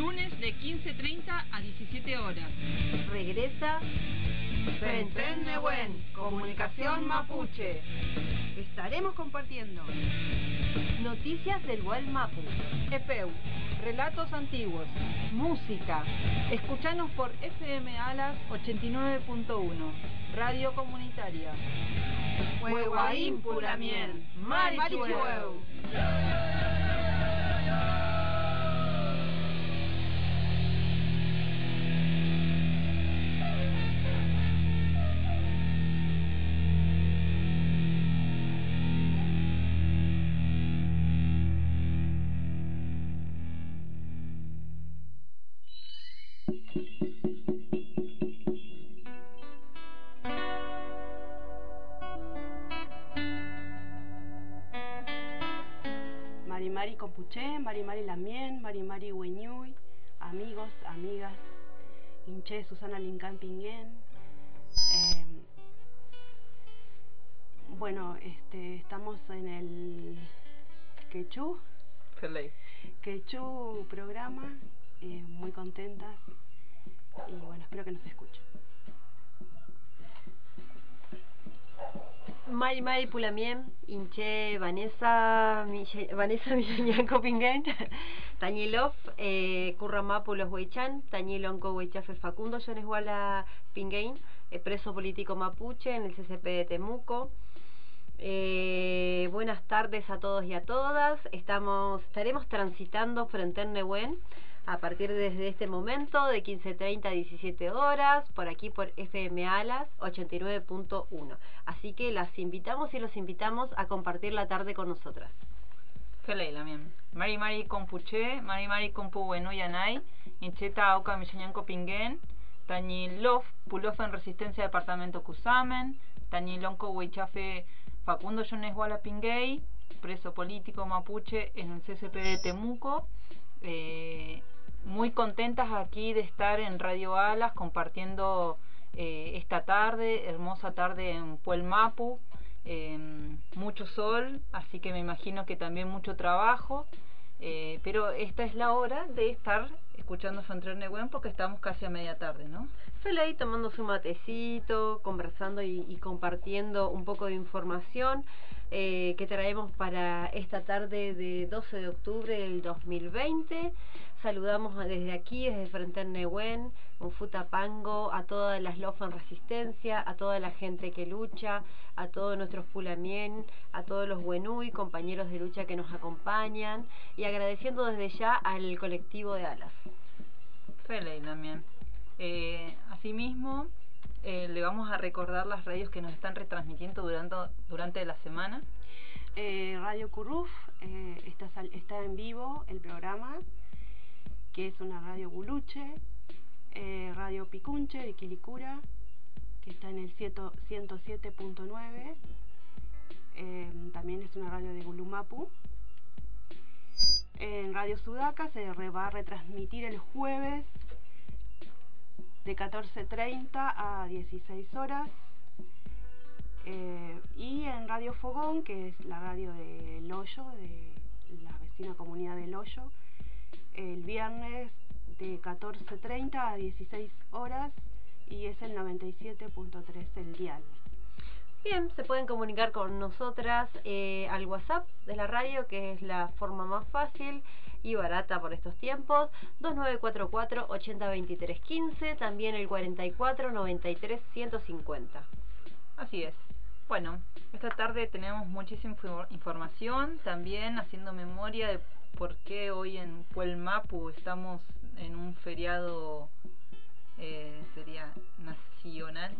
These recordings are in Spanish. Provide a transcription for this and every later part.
lunes de 15.30 a 17 horas. Regresa Buen, Comunicación Mapuche. Estaremos compartiendo noticias del Mapu, EPEU, relatos antiguos, música. Escuchanos por FM Alas 89.1, Radio Comunitaria. Huehuaín Pulamien, Marichueu. Marimari Lamien, Marimari Hueñuy, amigos, amigas, Inche Susana Lincán Pinguén. Em, bueno, este, estamos en el Quechú, Quechú programa, eh, muy contentas y bueno, espero que nos escuchen. Mari Mari Pulamien, Inche Vanessa, Vanessa Millañanco Pinguén, Tañilov, eh, Curramapu Los Huaychan, Tañilonco Huaychafe Facundo, Jones Guala Pinguén, eh, preso político mapuche en el CCP de Temuco. Eh, buenas tardes a todos y a todas. Estamos, estaremos transitando frente a Nehuen a partir desde este momento de 15.30 a 17 horas por aquí por FM Alas 89.1. Así que las invitamos y los invitamos a compartir la tarde con nosotras. Felei también. Mari Mari Compuche, Mari Mari Compu Bueno Yanay, Incheta Auca Millañanco Pinguén, Tañi Lof, Pulof en Resistencia Departamento Cusamen, Tañi Lonco Huichafe Facundo Jones Guala Pinguey, preso político mapuche en el CCP de Temuco. Eh, muy contentas aquí de estar en Radio Alas compartiendo eh, esta tarde, hermosa tarde en Puelmapu, eh, mucho sol, así que me imagino que también mucho trabajo, eh, pero esta es la hora de estar escuchando Frontera Nehuen porque estamos casi a media tarde, ¿no? Feley tomando su matecito, conversando y, y compartiendo un poco de información eh, que traemos para esta tarde de 12 de octubre del 2020. Saludamos a- desde aquí, desde Frente al Nehuen, un Futapango, a todas las LOF en Resistencia, a toda la gente que lucha, a todos nuestros Pulamien, a todos los Buenui, compañeros de lucha que nos acompañan, y agradeciendo desde ya al colectivo de Alas. Feley también. Eh, asimismo, eh, le vamos a recordar las radios que nos están retransmitiendo durante, durante la semana. Eh, Radio Curruf eh, está, sal- está en vivo el programa, que es una radio guluche. Eh, radio Picunche de Quilicura, que está en el cieto- 107.9. Eh, también es una radio de Gulumapu. En Radio Sudaca se va a retransmitir el jueves de 14.30 a 16 horas. Eh, y en Radio Fogón, que es la radio de Loyo, de la vecina comunidad de Loyo, el viernes de 14.30 a 16 horas y es el 97.3 el dial. Bien, se pueden comunicar con nosotras eh, al WhatsApp de la radio, que es la forma más fácil y barata por estos tiempos. 2944 802315, también el 44 93 150. Así es. Bueno, esta tarde tenemos muchísima infor- información, también haciendo memoria de por qué hoy en Puelmapu estamos en un feriado, eh, sería nacional.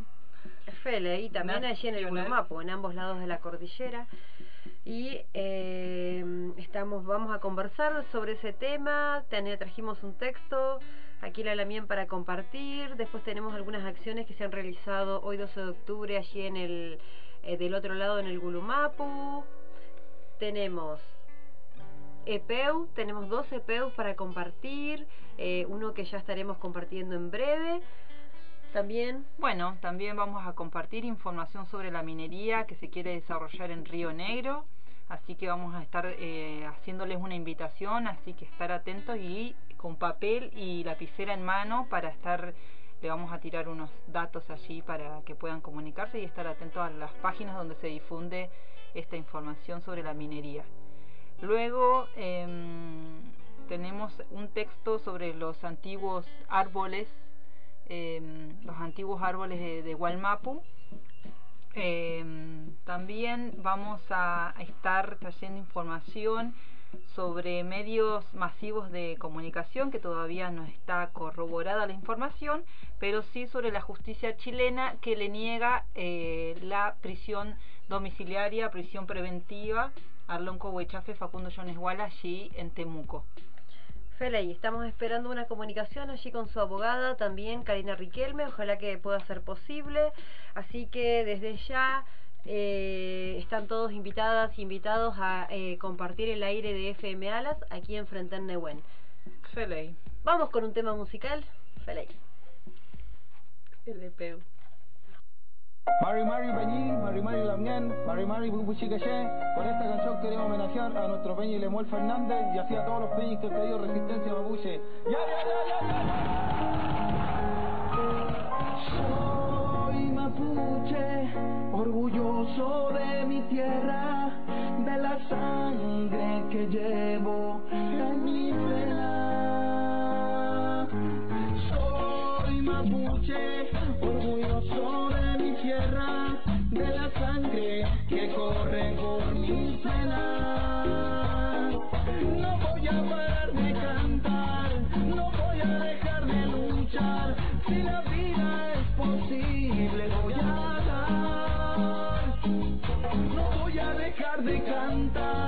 Fele, y también allí en el. Gulumapu, en ambos lados de la cordillera. Y eh, estamos, vamos a conversar sobre ese tema. Ten- trajimos un texto aquí la Lamien para compartir. Después tenemos algunas acciones que se han realizado hoy 12 de octubre allí en el eh, del otro lado en el Gulumapu. Tenemos EPEU, tenemos dos EPEUs para compartir, eh, uno que ya estaremos compartiendo en breve. También Bueno, también vamos a compartir información sobre la minería que se quiere desarrollar en Río Negro, así que vamos a estar eh, haciéndoles una invitación, así que estar atentos y con papel y lapicera en mano para estar le vamos a tirar unos datos allí para que puedan comunicarse y estar atentos a las páginas donde se difunde esta información sobre la minería. Luego em, tenemos un texto sobre los antiguos árboles, em, los antiguos árboles de, de. Em, también vamos a estar trayendo información sobre medios masivos de comunicación, que todavía no está corroborada la información, pero sí sobre la justicia chilena que le niega eh, la prisión domiciliaria, prisión preventiva a Arlon Cohuechafe, Facundo Yonesguala, allí en Temuco. Feley, estamos esperando una comunicación allí con su abogada, también Karina Riquelme, ojalá que pueda ser posible. Así que desde ya eh, están todos invitadas y invitados a eh, compartir el aire de FM Alas aquí en Frente Neuwen. Feley. Vamos con un tema musical. Feley. LPU. Mari Mari Peñi, Mari Mari Lamien, Mari Mari Bubuchi Con esta canción queremos homenajear a nuestro Peñi Lemuel Fernández y así a todos los Peñis que han caído resistencia mapuche. ¡Ya, ya, ya, ya, ya! Soy mapuche, orgulloso de mi tierra, de la sangre que llevo cantar,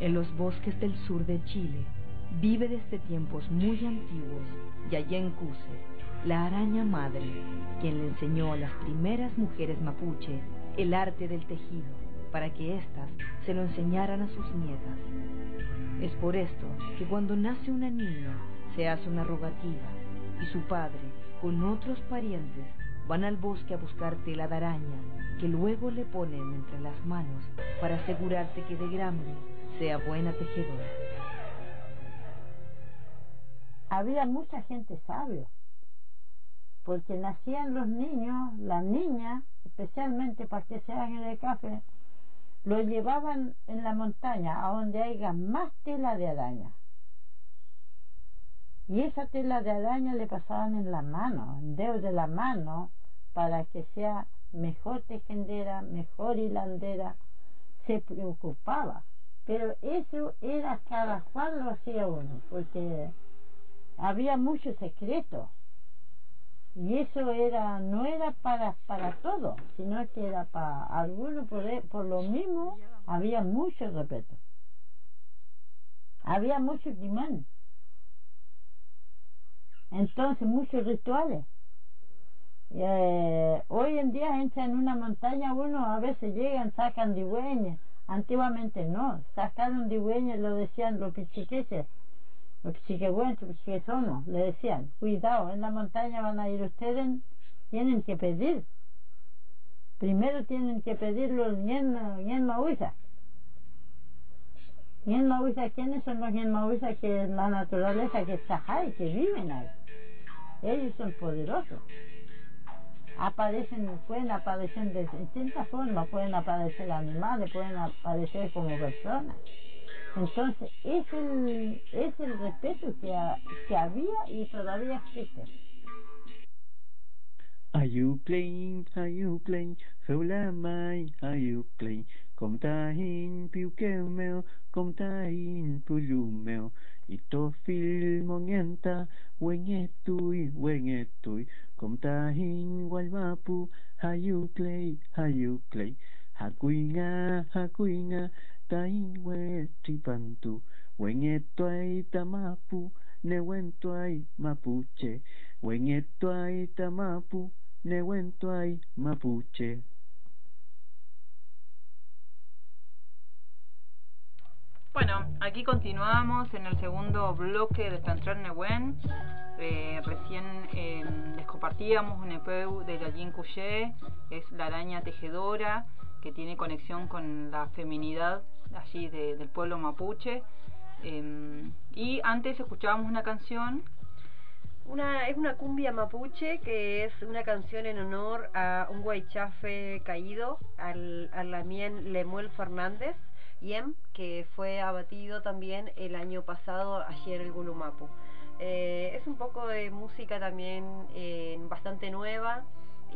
En los bosques del sur de Chile vive desde tiempos muy antiguos Yayen Cuse, la araña madre, quien le enseñó a las primeras mujeres mapuche el arte del tejido para que éstas se lo enseñaran a sus nietas. Es por esto que cuando nace una niña se hace una rogativa y su padre con otros parientes van al bosque a buscar tela de araña que luego le ponen entre las manos para asegurarse que de grande sea buena tejedora. había mucha gente sabio, porque nacían los niños, las niñas, especialmente para que se hagan el café, lo llevaban en la montaña, a donde haya más tela de araña. Y esa tela de araña le pasaban en la mano, en dedo de la mano, para que sea mejor tejendera, mejor hilandera, se preocupaba. Pero eso era cada cual lo hacía uno, porque había mucho secreto. y eso era no era para para todo sino que era para algunos por, e, por lo mismo había mucho respeto había mucho imán entonces muchos rituales. Eh, hoy en día entra en una montaña uno a veces llegan sacan digüeñas antiguamente no sacaron digüeñas lo decían los pichiqueses los pichiquebuenos somos le decían cuidado en la montaña van a ir ustedes tienen que pedir. Primero tienen que Mahuiza en Mahuiza ¿quiénes son los en Mahuiza que es la naturaleza que está ahí que viven ahí ellos son poderosos. Aparecen, pueden aparecer de distintas formas, pueden aparecer animales, pueden aparecer como personas. Entonces, es el, es el respeto que, que había y todavía existe. Ayuclein, ayuclein, feula mai, ayuclein, com tahin, piu keu meu, com Contain piuqueu meu, contain pullu meu, Ito filmon enta, uen etui, uen etui, Contain clay, hayuclei, clay. Hakuinga, hakuinga, tainwe tripantu, uen etuai tamapu, newentuai mapuche, uen etuai tamapu, newentuai mapuche. Bueno, aquí continuamos en el segundo bloque de Tantran Newen. Eh, recién eh, les compartíamos un EP de Yajin Couché, es la araña tejedora que tiene conexión con la feminidad allí de, del pueblo mapuche. Eh, y antes escuchábamos una canción una, es una cumbia mapuche que es una canción en honor a un guaychafe caído, al, al Lamien Lemuel Fernández, Yem, que fue abatido también el año pasado ayer el Gulumapu. Eh, es un poco de música también eh, bastante nueva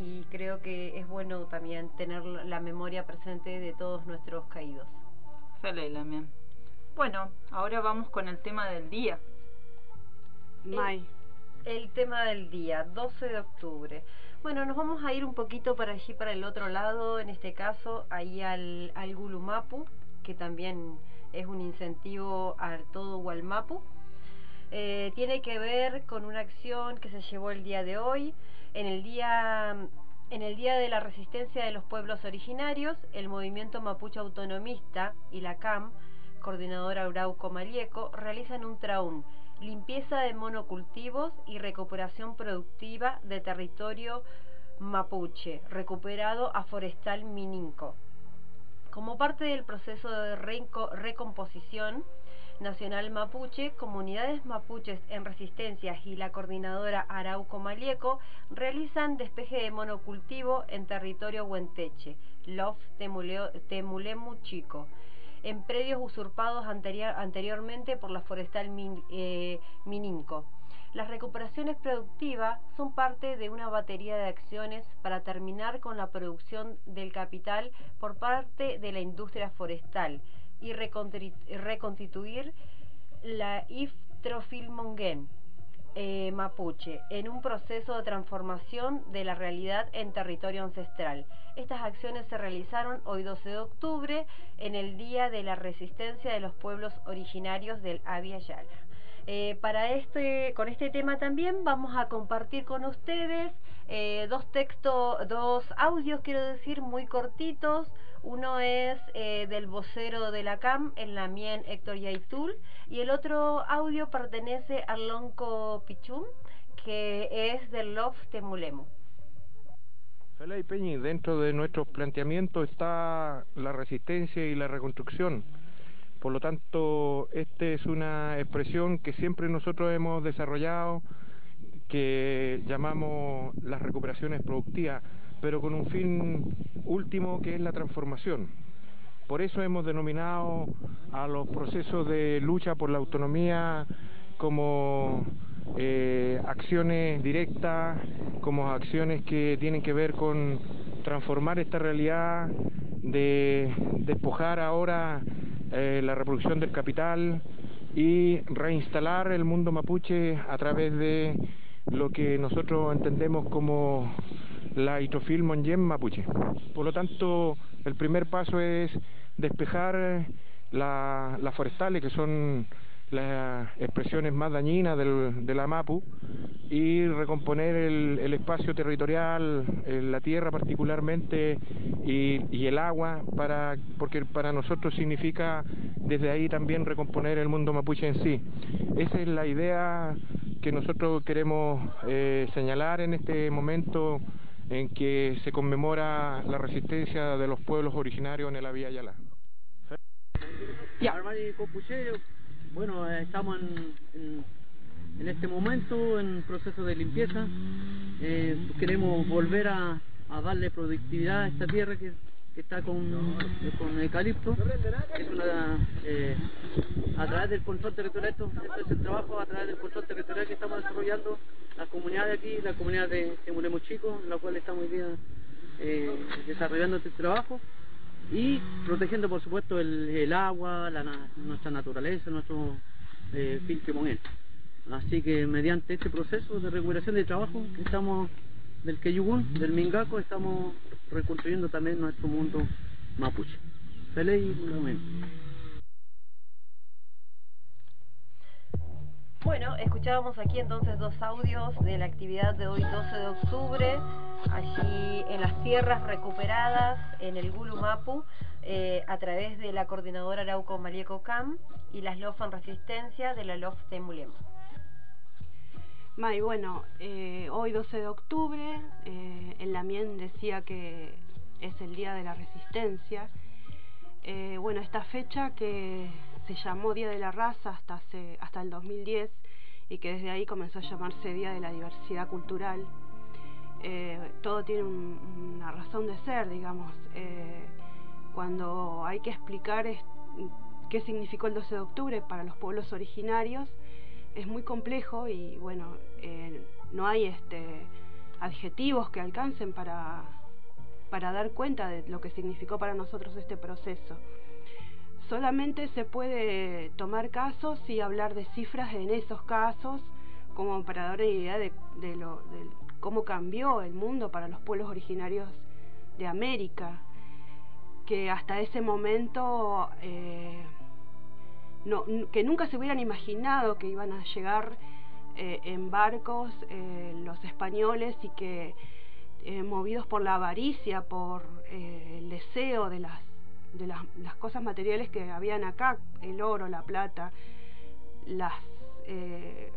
y creo que es bueno también tener la memoria presente de todos nuestros caídos. También. Bueno, ahora vamos con el tema del día. May el tema del día, 12 de octubre. Bueno, nos vamos a ir un poquito para allí, para el otro lado, en este caso, ahí al, al Gulumapu, que también es un incentivo a todo Gualmapu. Eh, tiene que ver con una acción que se llevó el día de hoy, en el día en el Día de la Resistencia de los Pueblos Originarios, el movimiento mapuche autonomista y la CAM, coordinadora Arauco Malieco, realizan un traún limpieza de monocultivos y recuperación productiva de territorio mapuche, recuperado a forestal mininco. Como parte del proceso de recomposición nacional mapuche, comunidades mapuches en resistencia y la coordinadora Arauco Malieco realizan despeje de monocultivo en territorio Huenteche, Lof Temulemu Chico en predios usurpados anteriormente por la forestal eh, Mininco. Las recuperaciones productivas son parte de una batería de acciones para terminar con la producción del capital por parte de la industria forestal y reconstituir la Iftrofilmongen eh, mapuche en un proceso de transformación de la realidad en territorio ancestral. Estas acciones se realizaron hoy 12 de octubre en el Día de la Resistencia de los Pueblos Originarios del Yala. Eh, para este, con este tema también vamos a compartir con ustedes eh, dos textos, dos audios, quiero decir, muy cortitos. Uno es eh, del vocero de la CAM, en la Mien Héctor Yaitul, y el otro audio pertenece al Lonco Pichum, que es del Love Temulemu. Fela y Peñi, dentro de nuestros planteamientos está la resistencia y la reconstrucción. Por lo tanto, esta es una expresión que siempre nosotros hemos desarrollado, que llamamos las recuperaciones productivas, pero con un fin último que es la transformación. Por eso hemos denominado a los procesos de lucha por la autonomía como eh, acciones directas, como acciones que tienen que ver con transformar esta realidad, de despojar ahora eh, la reproducción del capital y reinstalar el mundo mapuche a través de lo que nosotros entendemos como la hidrofil mapuche. Por lo tanto, el primer paso es despejar las forestales que son las expresiones más dañinas del, de la MAPU y recomponer el, el espacio territorial, eh, la tierra particularmente y, y, el agua, para, porque para nosotros significa desde ahí también recomponer el mundo mapuche en sí. Esa es la idea que nosotros queremos eh, señalar en este momento en que se conmemora la resistencia de los pueblos originarios en la Vía Yala. Ya. Bueno, estamos en, este momento en proceso de limpieza. Eh, queremos volver a, darle productividad a esta tierra que, está con, con eucalipto. Eh, a través del control territorial, esto, es el trabajo a través del control territorial que estamos desarrollando la comunidad de aquí, la comunidad de, Muremos Chico, en la cual estamos hoy día eh, desarrollando este trabajo y protegiendo por supuesto el, el agua, la, nuestra naturaleza, nuestro eh, filtro Así que mediante este proceso de recuperación de trabajo estamos del Queyugún, del Mingaco, estamos reconstruyendo también nuestro mundo mapuche. Feliz momento. Bueno, escuchábamos aquí entonces dos audios de la actividad de hoy 12 de octubre, allí en las tierras recuperadas en el Gulumapu, eh, a través de la coordinadora Arauco Malieco Cam y las LOF en Resistencia de la LOF de Mulema. May, bueno, eh, hoy 12 de octubre, eh, en la MIEN decía que es el Día de la Resistencia. Eh, bueno, esta fecha que se llamó Día de la Raza hasta, hasta el 2010 y que desde ahí comenzó a llamarse Día de la Diversidad Cultural. Eh, todo tiene un, una razón de ser, digamos. Eh, cuando hay que explicar qué significó el 12 de octubre para los pueblos originarios, es muy complejo y bueno, eh, no hay este, adjetivos que alcancen para dar cuenta de lo que significó para nosotros este proceso. Solamente se puede tomar casos y hablar de cifras en esos casos como para dar una idea de, lo, cómo cambió el mundo para los pueblos originarios de América, que hasta ese momento eh, que nunca se hubieran imaginado que iban a llegar eh, en barcos eh, los españoles y que movidos por la avaricia, por el deseo de las de las, cosas materiales que habían acá, el oro, la plata, las, eh,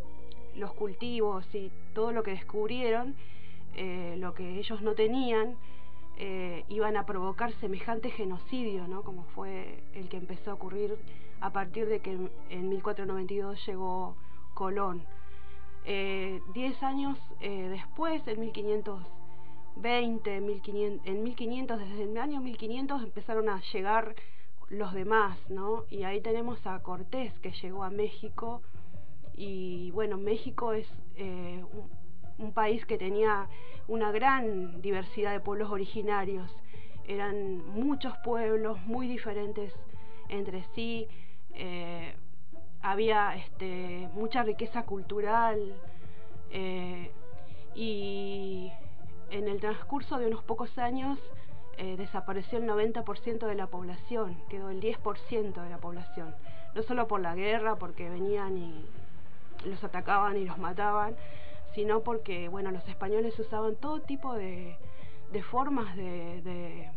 los cultivos y todo lo que descubrieron, eh, lo que ellos no tenían, eh, iban a provocar semejante genocidio, ¿no? como fue el que empezó a ocurrir a partir de que en, en 1492 llegó Colón. Eh, diez años después, en 1520, 1500, en 1500, desde el año 1500 empezaron a llegar los demás, ¿no? Y ahí tenemos a Cortés que llegó a México y bueno, México es eh, un, un, país que tenía una gran diversidad de pueblos originarios, eran muchos pueblos muy diferentes entre sí, eh, había este, mucha riqueza cultural eh, y en el transcurso de unos pocos años eh, desapareció el 90% de la población, quedó el 10% de la población, no solo por la guerra, porque venían y los atacaban y los mataban, sino porque bueno, los españoles usaban todo tipo de, formas de, de,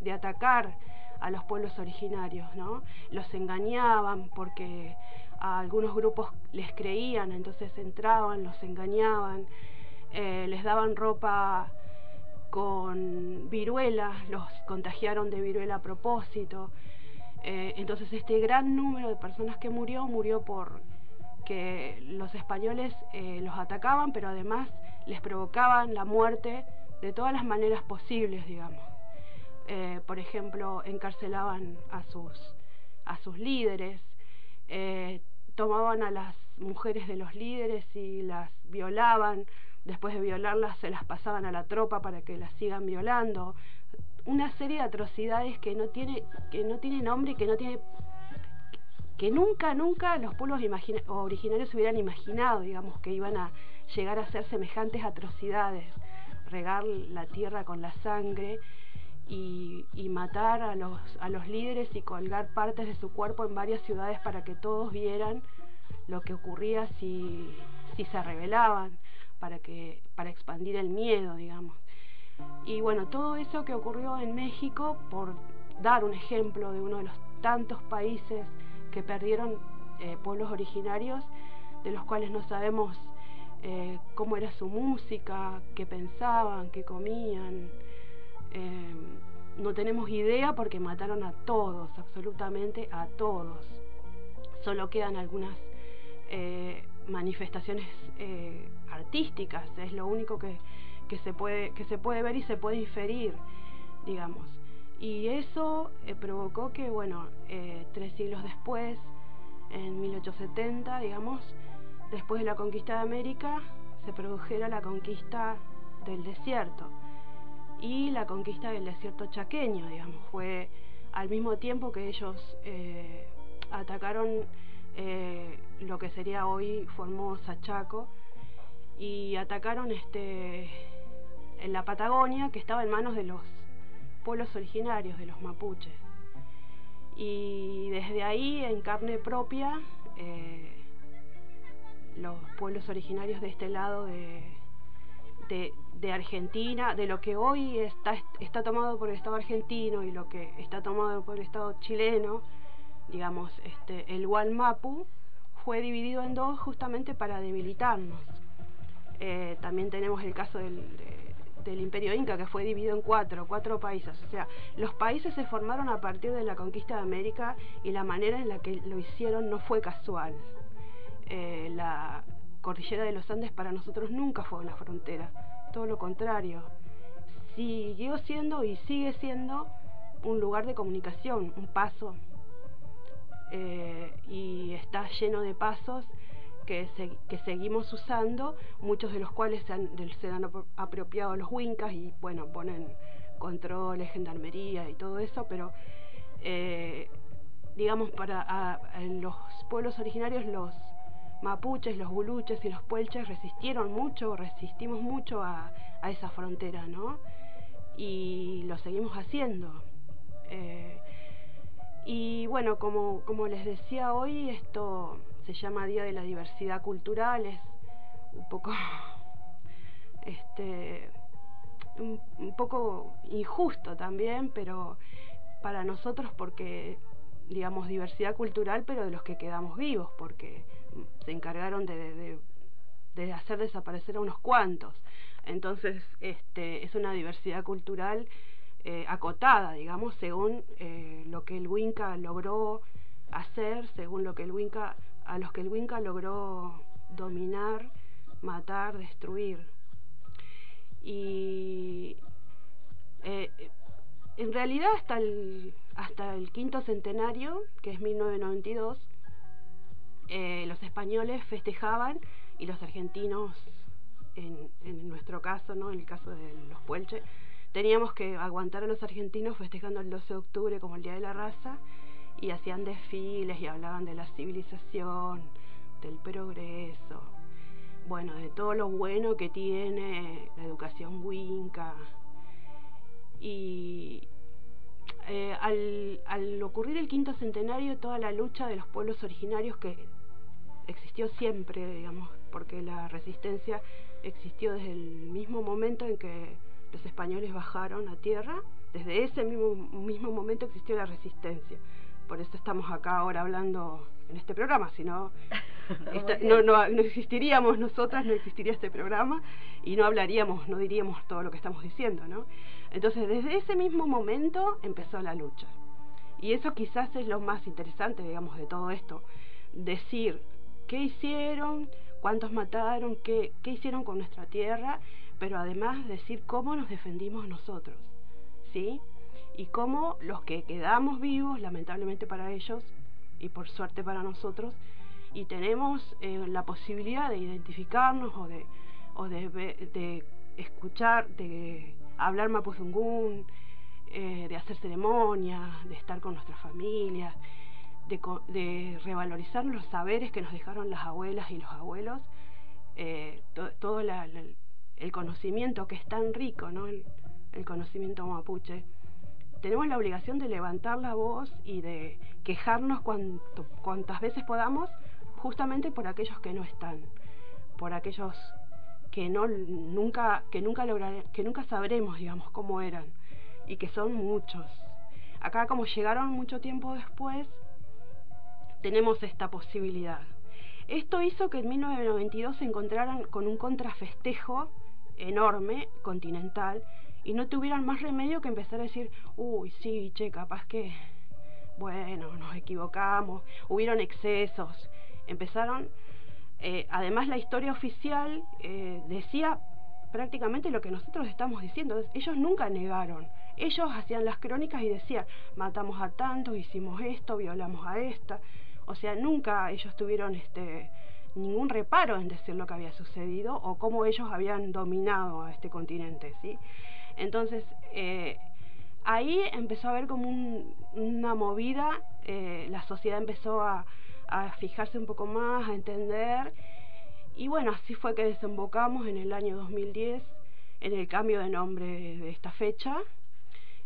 de atacar a los pueblos originarios, ¿no? Los engañaban porque a algunos grupos les creían, entonces entraban, los engañaban, eh, les daban ropa con viruela, los contagiaron de viruela a propósito. Eh, entonces este gran número de personas que murió, murió por que los españoles eh, los atacaban, pero además les provocaban la muerte de todas las maneras posibles, digamos. Por ejemplo, encarcelaban a sus, a sus líderes, tomaban a las mujeres de los líderes y las violaban, después de violarlas se las pasaban a la tropa para que las sigan violando, una serie de atrocidades que no tiene, que no tiene nombre que no tiene que nunca, nunca los pueblos originarios hubieran imaginado, digamos, que iban a llegar a hacer semejantes atrocidades, regar la tierra con la sangre y, y matar a los, a los líderes y colgar partes de su cuerpo en varias ciudades para que todos vieran lo que ocurría si, si se rebelaban, para, que, para expandir el miedo, digamos. Y bueno, todo eso que ocurrió en México, por dar un ejemplo de uno de los tantos países que perdieron eh, pueblos originarios, de los cuales no sabemos eh, cómo era su música, qué pensaban, qué comían. Eh, no tenemos idea porque mataron a todos, absolutamente a todos. Solo quedan algunas eh, manifestaciones eh, artísticas, es lo único que, se puede, que se puede ver y se puede inferir, digamos. Y eso eh, provocó que, bueno, tres siglos después, en 1870, digamos, después de la conquista de América, se produjera la conquista del desierto y la conquista del desierto chaqueño, digamos, fue al mismo tiempo que ellos eh, atacaron eh, lo que sería hoy Formosa, Chaco, y atacaron este en la Patagonia, que estaba en manos de los pueblos originarios, de los mapuches. Y desde ahí, en carne propia, eh, los pueblos originarios de este lado de, de, de, Argentina, de lo que hoy está, está tomado por el Estado argentino y lo que está tomado por el Estado chileno, digamos, este, el Walmapu fue dividido en dos justamente para debilitarnos. Eh, también tenemos el caso del, de, del Imperio Inca que fue dividido en cuatro, cuatro países. O sea, los países se formaron a partir de la conquista de América y la manera en la que lo hicieron no fue casual. Eh, la cordillera de los Andes para nosotros nunca fue una frontera, todo lo contrario. Siguió siendo y sigue siendo un lugar de comunicación, un paso. Eh, y está lleno de pasos que, que, seguimos usando, muchos de los cuales se han, se han apropiado los huincas y bueno, ponen controles, gendarmería y todo eso, pero eh, digamos para a los pueblos originarios, los mapuches, los buluches y los puelches resistieron mucho, resistimos mucho a, esa frontera, ¿no? Y lo seguimos haciendo. Eh, y bueno, como, como les decía hoy, esto se llama Día de la Diversidad Cultural, es un poco este un, un, poco injusto también, pero para nosotros porque digamos diversidad cultural, pero de los que quedamos vivos, porque se encargaron de, de, de hacer desaparecer a unos cuantos. Entonces, este es una diversidad cultural eh, acotada, digamos, según eh, lo que el Winca logró hacer, según lo que el Winca a los que el Winca logró dominar, matar, destruir. Y eh, en realidad hasta el, hasta el quinto centenario, que es 1992, eh, los españoles festejaban y los argentinos, en, nuestro caso, ¿no? en el caso de los puelches, teníamos que aguantar a los argentinos festejando el 12 de octubre como el Día de la Raza y hacían desfiles y hablaban de la civilización, del progreso, bueno, de todo lo bueno que tiene la educación winca. Y eh, al, al, ocurrir el quinto centenario, toda la lucha de los pueblos originarios que existió siempre, digamos, porque la resistencia existió desde el mismo momento en que los españoles bajaron a tierra, desde ese mismo, mismo momento existió la resistencia por eso estamos acá ahora hablando en este programa, si no, no, no, existiríamos nosotras, no existiría este programa y no hablaríamos, no diríamos todo lo que estamos diciendo, ¿no? Entonces, desde ese mismo momento empezó la lucha. Y eso quizás es lo más interesante, digamos, de todo esto. Decir qué hicieron, cuántos mataron, qué, qué hicieron con nuestra tierra, pero además decir cómo nos defendimos nosotros, ¿sí? y cómo los que quedamos vivos, lamentablemente para ellos y por suerte para nosotros, y tenemos eh, la posibilidad de identificarnos o de, o de, de escuchar, de hablar mapuzungún, eh, de hacer ceremonias, de estar con nuestras familias, de, revalorizar los saberes que nos dejaron las abuelas y los abuelos, eh, to- todo el conocimiento que es tan rico, ¿no? el, conocimiento mapuche. Tenemos la obligación de levantar la voz y de quejarnos cuanto, cuantas veces podamos, justamente por aquellos que no están, por aquellos que no nunca que nunca que nunca sabremos, digamos, cómo eran y que son muchos. Acá como llegaron mucho tiempo después, tenemos esta posibilidad. Esto hizo que en 1992 se encontraran con un contrafestejo enorme, continental, y no tuvieran más remedio que empezar a decir, uy, sí, che, capaz que, bueno, nos equivocamos, hubieron excesos. Empezaron, eh, además la historia oficial eh, decía prácticamente lo que nosotros estamos diciendo. Ellos nunca negaron. Ellos hacían las crónicas y decían, matamos a tantos, hicimos esto, violamos a esta. O sea, nunca ellos tuvieron este ningún reparo en decir lo que había sucedido o cómo ellos habían dominado a este continente, ¿sí? Entonces, eh, ahí empezó a haber como un- una movida, eh, la sociedad empezó a, a fijarse un poco más, a entender, y bueno, así fue que desembocamos en el año 2010 en el cambio de nombre de esta fecha,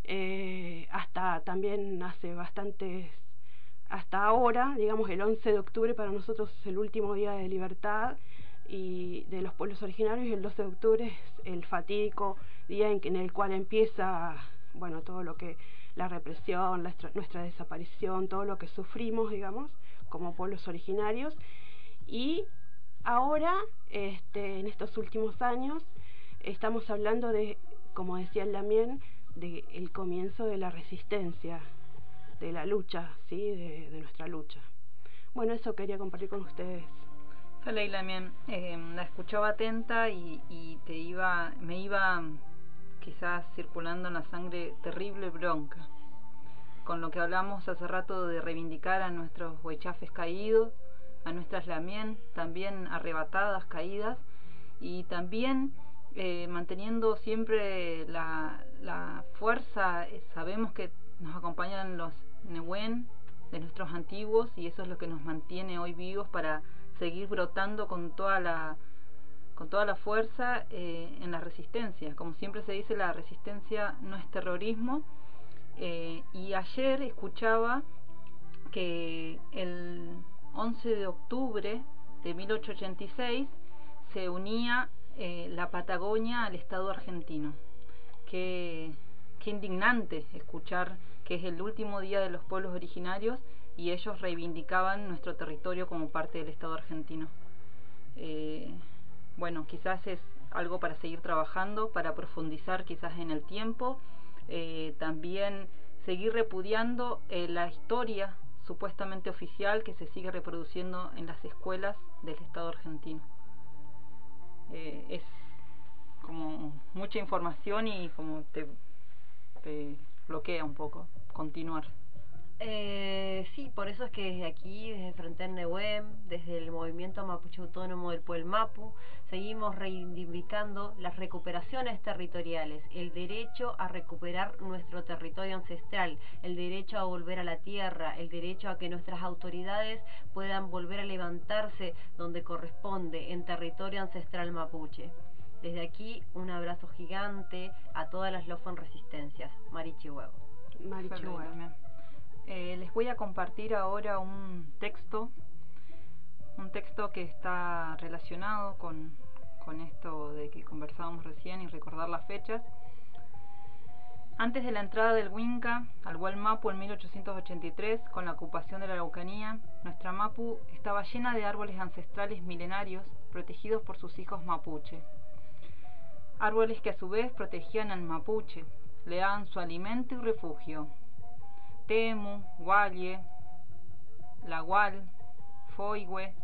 eh, hasta también hace bastantes, hasta ahora, digamos el 11 de octubre para nosotros es el último día de libertad y de los pueblos originarios y el 12 de octubre es el fatídico día en, en el cual empieza, bueno, todo lo que, la represión, la estra- nuestra desaparición, todo lo que sufrimos, digamos, como pueblos originarios. Y ahora, este, en estos últimos años, estamos hablando de, como decía el Lamien, de el comienzo de la resistencia, de la lucha, ¿sí? de, nuestra lucha. Bueno, eso quería compartir con ustedes. Leila, bien, eh, la escuchaba atenta y, te iba, me iba quizás circulando en la sangre terrible bronca, con lo que hablamos hace rato de reivindicar a nuestros huechafes caídos, a nuestras lamien también arrebatadas, caídas, y también eh, manteniendo siempre la, la fuerza, eh, sabemos que nos acompañan los Nehuen de nuestros antiguos y eso es lo que nos mantiene hoy vivos para seguir brotando con toda la con toda la fuerza eh, en la resistencia. Como siempre se dice, la resistencia no es terrorismo. Eh, y ayer escuchaba que el 11 de octubre de 1886 se unía eh, la Patagonia al Estado argentino. Qué, qué indignante escuchar que es el último día de los pueblos originarios y ellos reivindicaban nuestro territorio como parte del Estado argentino. Eh, bueno, quizás es algo para seguir trabajando, para profundizar quizás en el tiempo, eh, también seguir repudiando eh, la historia supuestamente oficial que se sigue reproduciendo en las escuelas del Estado argentino. Es como mucha información y como te bloquea un poco continuar. Eh, sí, por eso es que desde aquí, desde Frente Neuem, desde el movimiento mapuche autónomo del Pueblo Mapu, seguimos reivindicando las recuperaciones territoriales, el derecho a recuperar nuestro territorio ancestral, el derecho a volver a la tierra, el derecho a que nuestras autoridades puedan volver a levantarse donde corresponde, en territorio ancestral mapuche. Desde aquí, un abrazo gigante a todas las Lofon Resistencias. Marichi Huevo. Marichi Huevo. Eh, les voy a compartir ahora un texto, un texto que está relacionado con, con esto de que conversábamos recién y recordar las fechas. Antes de la entrada del Winca al Mapu en 1883, con la ocupación de la Araucanía, nuestra Mapu estaba llena de árboles ancestrales milenarios protegidos por sus hijos mapuche. Árboles que a su vez protegían al mapuche, le daban su alimento y refugio, Temu, Gualle, Lagual, Foigüe,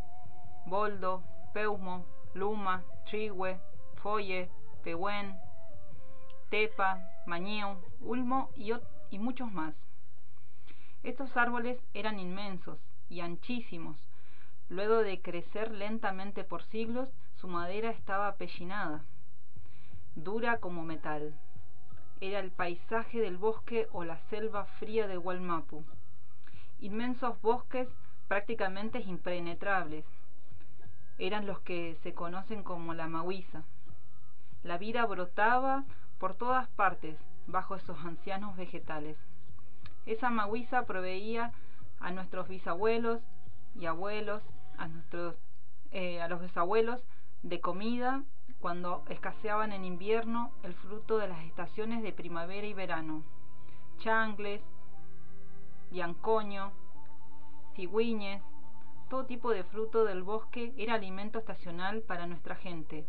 Boldo, Peumo, Luma, Trigüe, Foye, Pehuen, Tepa, Mañeo, Ulmo y, y muchos más. Estos árboles eran inmensos y anchísimos. Luego de crecer lentamente por siglos, su madera estaba apellinada, dura como metal era el paisaje del bosque o la selva fría de Hualmapu. inmensos bosques prácticamente impenetrables. Eran los que se conocen como la mahuiza. La vida brotaba por todas partes bajo esos ancianos vegetales. Esa mahuiza proveía a nuestros bisabuelos y abuelos, a nuestros eh, a los bisabuelos de comida cuando escaseaban en invierno el fruto de las estaciones de primavera y verano. Changles, yancoño, cigüeñes, todo tipo de fruto del bosque era alimento estacional para nuestra gente,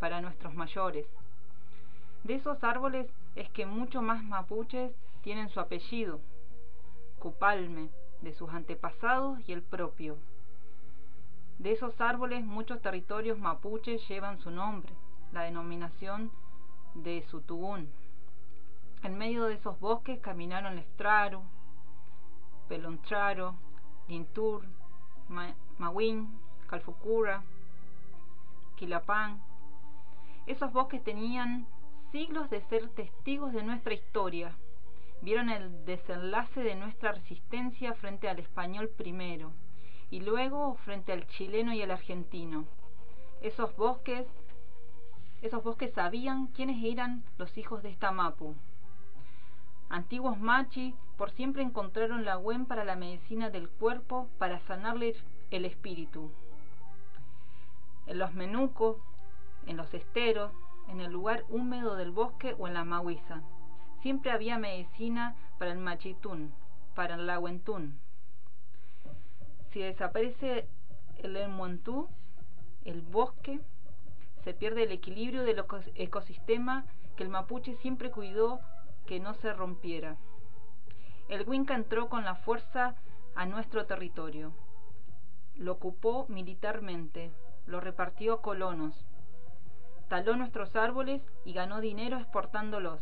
para nuestros mayores. De esos árboles es que muchos más mapuches tienen su apellido, Cupalme, de sus antepasados y el propio. De esos árboles muchos territorios mapuches llevan su nombre, la denominación de Sutugún. En medio de esos bosques caminaron Lestraro, Pelontraro, Lintur, Mahuín, Calfucura, Quilapán. Esos bosques tenían siglos de ser testigos de nuestra historia. Vieron el desenlace de nuestra resistencia frente al español primero y luego frente al chileno y al argentino. Esos bosques, esos bosques sabían quiénes eran los hijos de esta mapu. Antiguos machi por siempre encontraron la para la medicina del cuerpo, para sanarle el espíritu. En los menucos, en los esteros, en el lugar húmedo del bosque o en la mahuiza. Siempre había medicina para el machitún, para el lahuentún. Si desaparece el enmuentú, el bosque, se pierde el equilibrio del ecosistema que el mapuche siempre cuidó que no se rompiera. El Winca entró con la fuerza a nuestro territorio. Lo ocupó militarmente, lo repartió a colonos, taló nuestros árboles y ganó dinero exportándolos,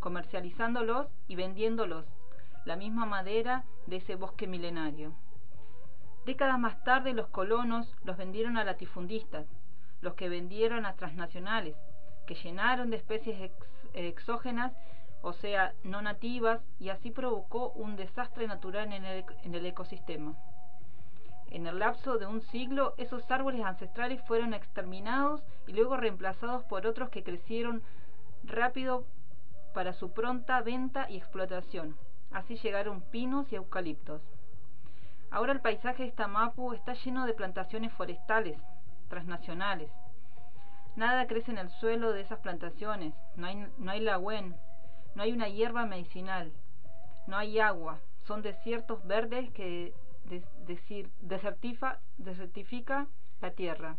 comercializándolos y vendiéndolos, la misma madera de ese bosque milenario. Décadas más tarde los colonos los vendieron a latifundistas, los que vendieron a transnacionales, que llenaron de especies exógenas, o sea, no nativas, y así provocó un desastre natural en el, en el ecosistema. En el lapso de un siglo, esos árboles ancestrales fueron exterminados y luego reemplazados por otros que crecieron rápido para su pronta venta y explotación. Así llegaron pinos y eucaliptos. Ahora el paisaje de Tamapu está lleno de plantaciones forestales, transnacionales. Nada crece en el suelo de esas plantaciones, no hay, lagüen, no hay una hierba medicinal, no hay agua, son desiertos verdes que desertifica la tierra.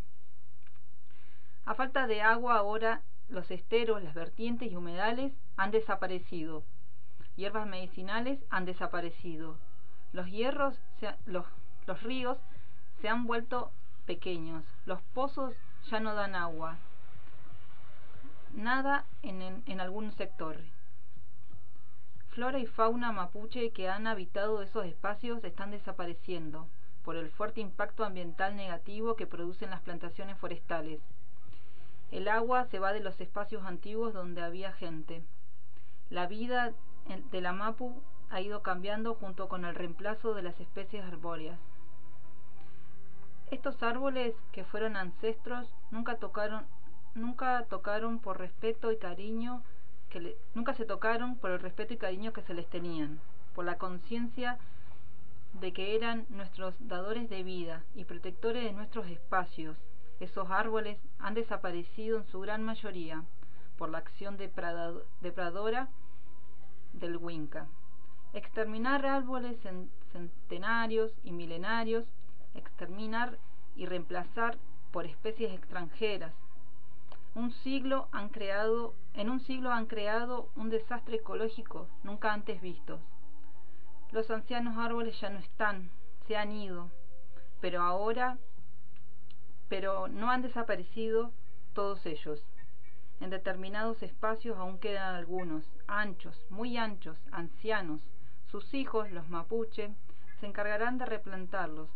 A falta de agua ahora los esteros, las vertientes y humedales han desaparecido. Hierbas medicinales han desaparecido. Los hierros, los, ríos se han vuelto pequeños. Los pozos ya no dan agua. Nada en algún sector flora y fauna mapuche que han habitado esos espacios están desapareciendo por el fuerte impacto ambiental negativo que producen las plantaciones forestales. El agua se va de los espacios antiguos donde había gente. La vida de la mapu ha ido cambiando junto con el reemplazo de las especies arbóreas. Estos árboles que fueron ancestros nunca tocaron, nunca tocaron por respeto y cariño que nunca se tocaron por el respeto y cariño que se les tenían, por la conciencia de que eran nuestros dadores de vida y protectores de nuestros espacios. Esos árboles han desaparecido en su gran mayoría por la acción depredadora del Winca. Exterminar árboles centenarios y milenarios, exterminar y reemplazar por especies extranjeras, un siglo han creado, en un siglo han creado un desastre ecológico nunca antes visto. Los ancianos árboles ya no están, se han ido, pero ahora, pero no han desaparecido todos ellos. En determinados espacios aún quedan algunos, anchos, muy anchos, ancianos. Sus hijos, los mapuche, se encargarán de replantarlos,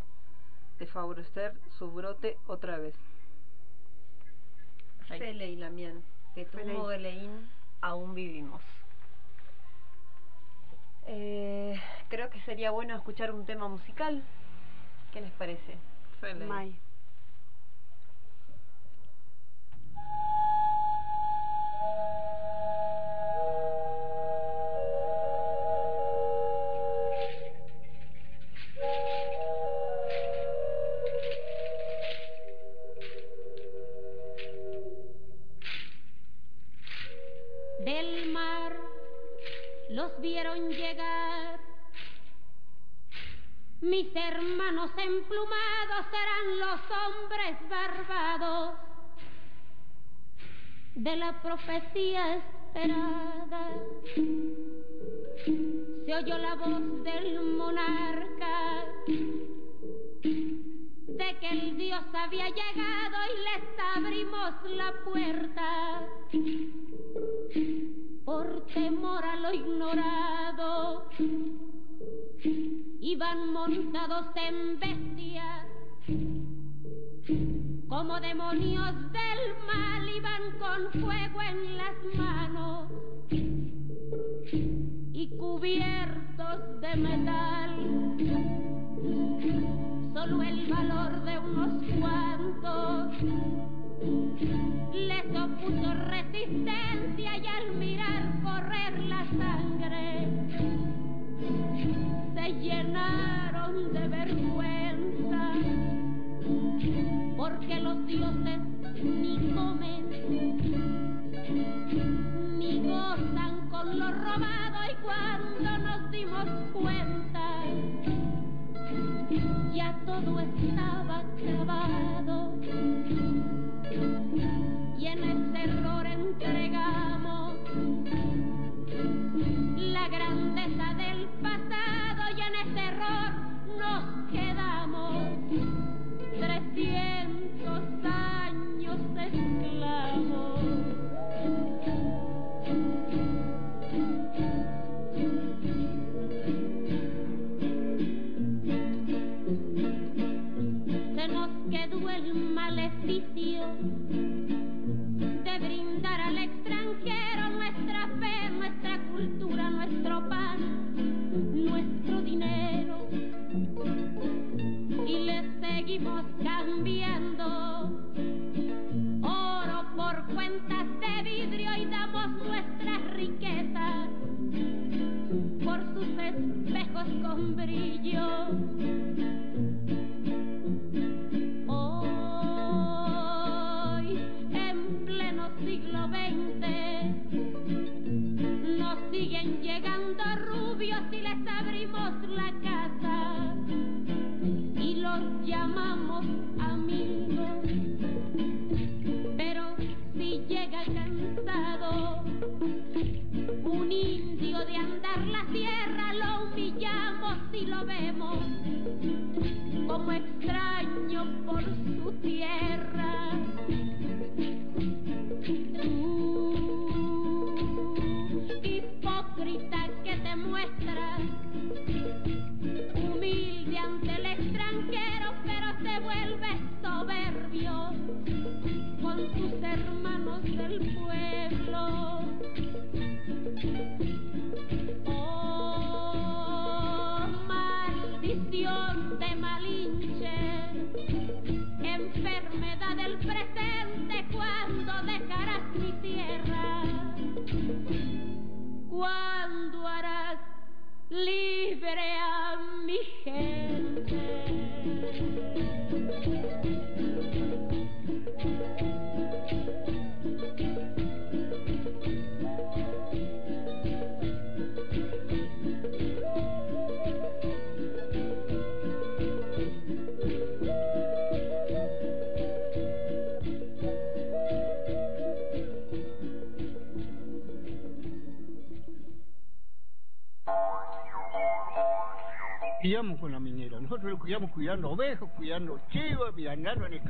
de favorecer su brote otra vez. Feley, Lamián, de Tumo Geleín aún vivimos. Eh, creo que sería bueno escuchar un tema musical. ¿Qué les parece? Feley. emplumados serán los hombres barbados de la profecía esperada. Se oyó la voz del monarca de que el Dios había llegado y les abrimos la puerta por temor a lo ignorado iban montados en bestias. Como demonios del mal iban con fuego en las manos y cubiertos de metal. Solo el valor de unos cuantos les opuso resistencia y al mirar dioses ni comen, ni gozan con lo robado y cuando nos dimos cuenta ya todo estaba acabado. Claro, en el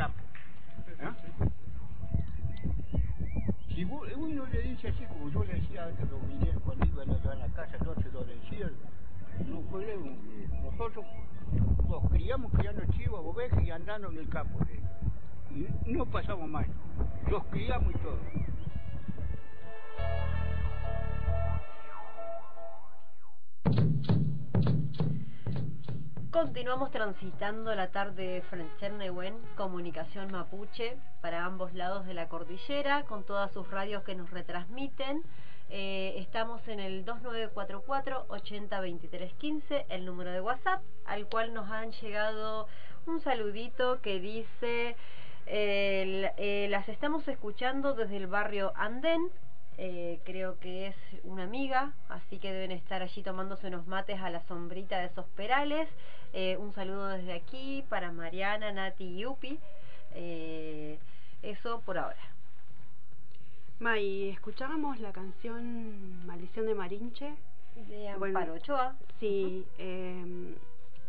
Transitando la tarde de Frenchernewen, comunicación mapuche para ambos lados de la cordillera, con todas sus radios que nos retransmiten. Eh, estamos en el 2944-802315, el número de WhatsApp, al cual nos han llegado un saludito que dice, eh, eh, las estamos escuchando desde el barrio Andén, eh, creo que es una amiga, así que deben estar allí tomándose unos mates a la sombrita de esos perales. Eh, un saludo desde aquí para Mariana, Nati y Yupi. Eh, eso por ahora. May, escuchábamos la canción Maldición de Marinche. De Amparo Ochoa. Sí,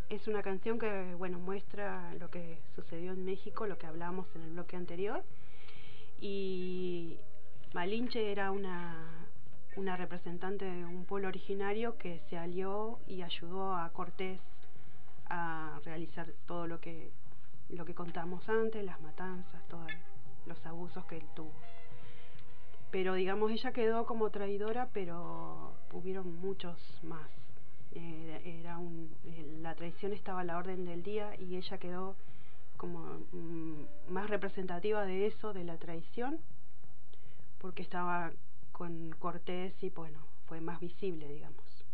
es una canción que bueno muestra lo que sucedió en México, lo que hablábamos en el bloque anterior. Y Malinche era una, representante de un pueblo originario que se alió y ayudó a Cortés a realizar todo lo que, lo que contamos antes, las matanzas, todos los abusos que él tuvo. Pero digamos, ella quedó como traidora, pero hubieron muchos más. Era un, eh, la traición estaba a la orden del día y ella quedó como mm, más representativa de eso, de la traición, porque estaba con Cortés y bueno, fue más visible, digamos.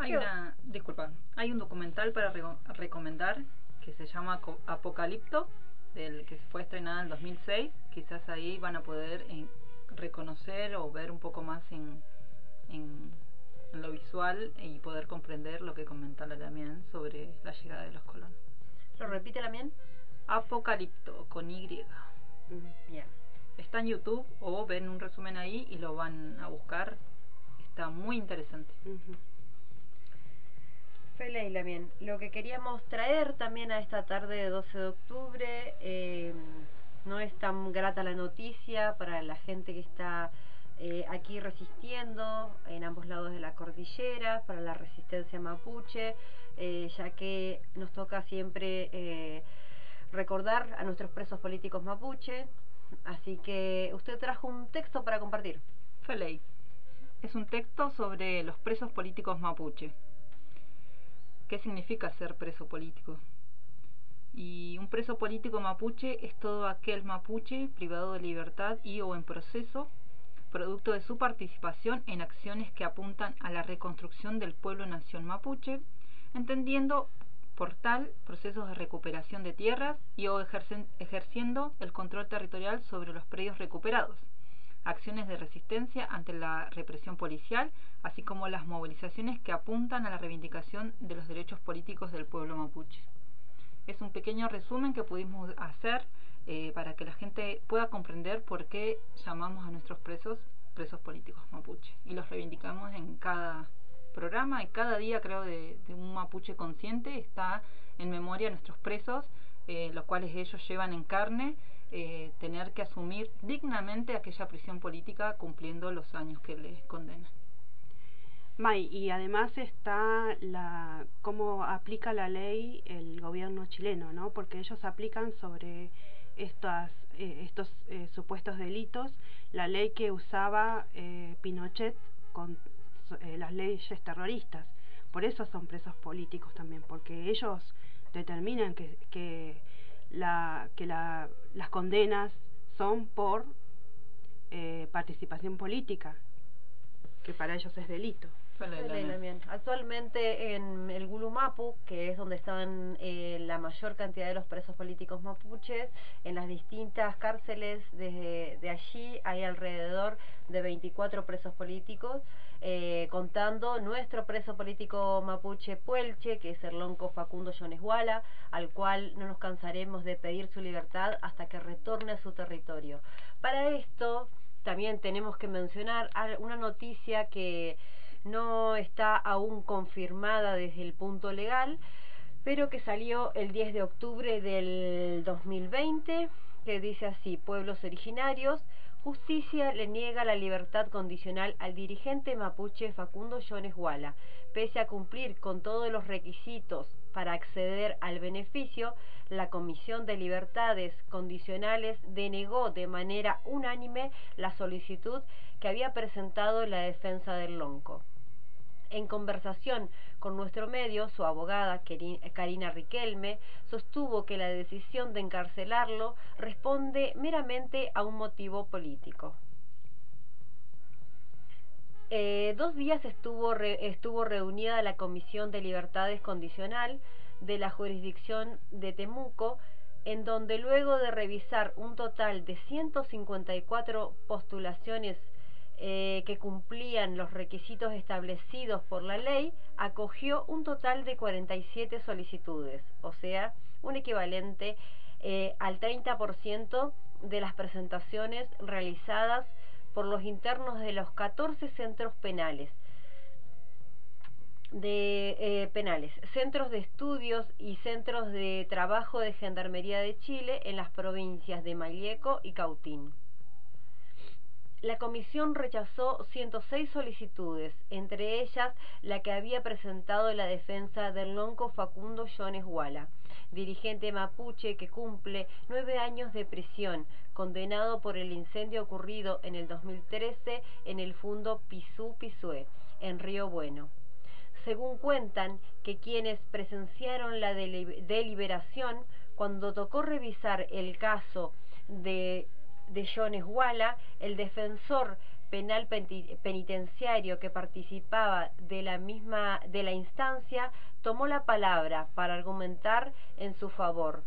Hay una, disculpa, hay un documental para rego- recomendar que se llama Apocalipto, del que fue estrenado en 2006. Quizás ahí van a poder eh, reconocer o ver un poco más en, en, en lo visual y poder comprender lo que comentaba también sobre la llegada de los colonos. ¿Lo repite también? Apocalipto con Y. Bien. Está en YouTube o ven un resumen ahí y lo van a buscar. Está muy interesante. Fue Leila, bien. Lo que queríamos traer también a esta tarde de 12 de octubre, eh, no es tan grata la noticia para la gente que está eh, aquí resistiendo en ambos lados de la cordillera, para la resistencia mapuche, eh, ya que nos toca siempre eh, recordar a nuestros presos políticos mapuche. Así que usted trajo un texto para compartir. Feley. Es un texto sobre los presos políticos mapuche. ¿Qué significa ser preso político? Y un preso político mapuche es todo aquel mapuche privado de libertad y o en proceso, producto de su participación en acciones que apuntan a la reconstrucción del pueblo-nación mapuche, entendiendo procesos de recuperación de tierras y o ejerciendo el control territorial sobre los predios recuperados, acciones de resistencia ante la represión policial, así como las movilizaciones que apuntan a la reivindicación de los derechos políticos del pueblo mapuche. Es un pequeño resumen que pudimos hacer eh, para que la gente pueda comprender por qué llamamos a nuestros presos presos políticos mapuche y los reivindicamos en cada programa y cada día creo de, un mapuche consciente está en memoria nuestros presos, eh, los cuales ellos llevan en carne eh, tener que asumir dignamente aquella prisión política cumpliendo los años que les condenan. May, y además está la cómo aplica la ley el gobierno chileno, ¿no? Porque ellos aplican sobre estas eh, estos supuestos delitos la ley que usaba eh, Pinochet con eh, las leyes terroristas. Por eso son presos políticos también, porque ellos determinan que, que, la, que la, las condenas son por eh, participación política, que para ellos es delito. Actualmente en el Gulumapu, que es donde están eh, la mayor cantidad de los presos políticos mapuches, en las distintas cárceles de, de allí hay alrededor de 24 presos políticos, eh, contando nuestro preso político mapuche Puelche, que es el lonco Facundo Yoneshuala, al cual no nos cansaremos de pedir su libertad hasta que retorne a su territorio. Para esto también tenemos que mencionar una noticia que no está aún confirmada desde el punto legal, pero que salió el 10 de octubre del 2020, que dice así, pueblos originarios, justicia le niega la libertad condicional al dirigente mapuche Facundo Jones Huala, pese a cumplir con todos los requisitos para acceder al beneficio, la Comisión de Libertades Condicionales denegó de manera unánime la solicitud que había presentado la defensa del Lonco. En conversación con nuestro medio, su abogada, Karina Riquelme, sostuvo que la decisión de encarcelarlo responde meramente a un motivo político. Eh, dos días estuvo, estuvo reunida la Comisión de Libertades Condicional de la jurisdicción de Temuco, en donde luego de revisar un total de 154 postulaciones eh, que cumplían los requisitos establecidos por la ley, acogió un total de 47 solicitudes, o sea, un equivalente eh, al 30% de las presentaciones realizadas por los internos de los 14 centros penales de eh, penales, centros de estudios y centros de trabajo de Gendarmería de Chile en las provincias de Malleco y Cautín. La comisión rechazó 106 solicitudes, entre ellas la que había presentado la defensa del lonco Facundo Jones Wala, dirigente mapuche que cumple nueve años de prisión, condenado por el incendio ocurrido en el 2013 en el fundo Pisú Pisué, en Río Bueno. Según cuentan que quienes presenciaron la deli- deliberación cuando tocó revisar el caso de, de Jones Wala, el defensor penal penitenciario que participaba de la misma de la instancia tomó la palabra para argumentar en su favor.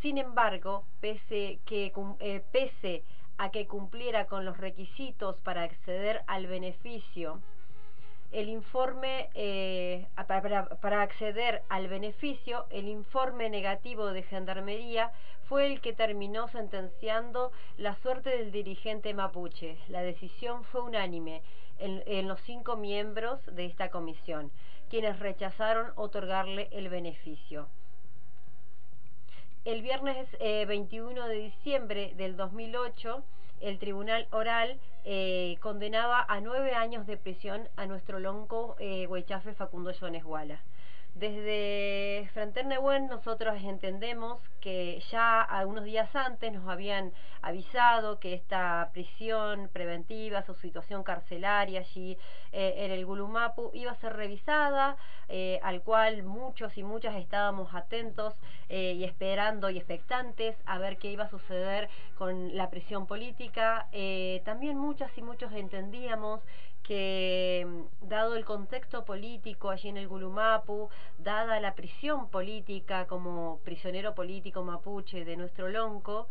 Sin embargo, pese, eh, a que cumpliera con los requisitos para acceder al beneficio, el informe eh, para acceder al beneficio, el informe negativo de Gendarmería fue el que terminó sentenciando la suerte del dirigente mapuche. La decisión fue unánime en, los cinco miembros de esta comisión, quienes rechazaron otorgarle el beneficio. El viernes eh, 21 de diciembre del 2008, el Tribunal Oral eh, condenaba a nueve años de prisión a nuestro lonco eh, Huaychafe Facundo Jones Wala. Desde Frente Nehuen nosotros entendemos que ya algunos días antes nos habían avisado que esta prisión preventiva, su situación carcelaria allí eh, en el Gulumapu iba a ser revisada, eh, al cual muchos y muchas estábamos atentos eh, y esperando y expectantes a ver qué iba a suceder con la prisión política. También muchas y muchos entendíamos que mm, dado el contexto político allí en el Gulumapu, dada la prisión política como prisionero político mapuche de nuestro lonco,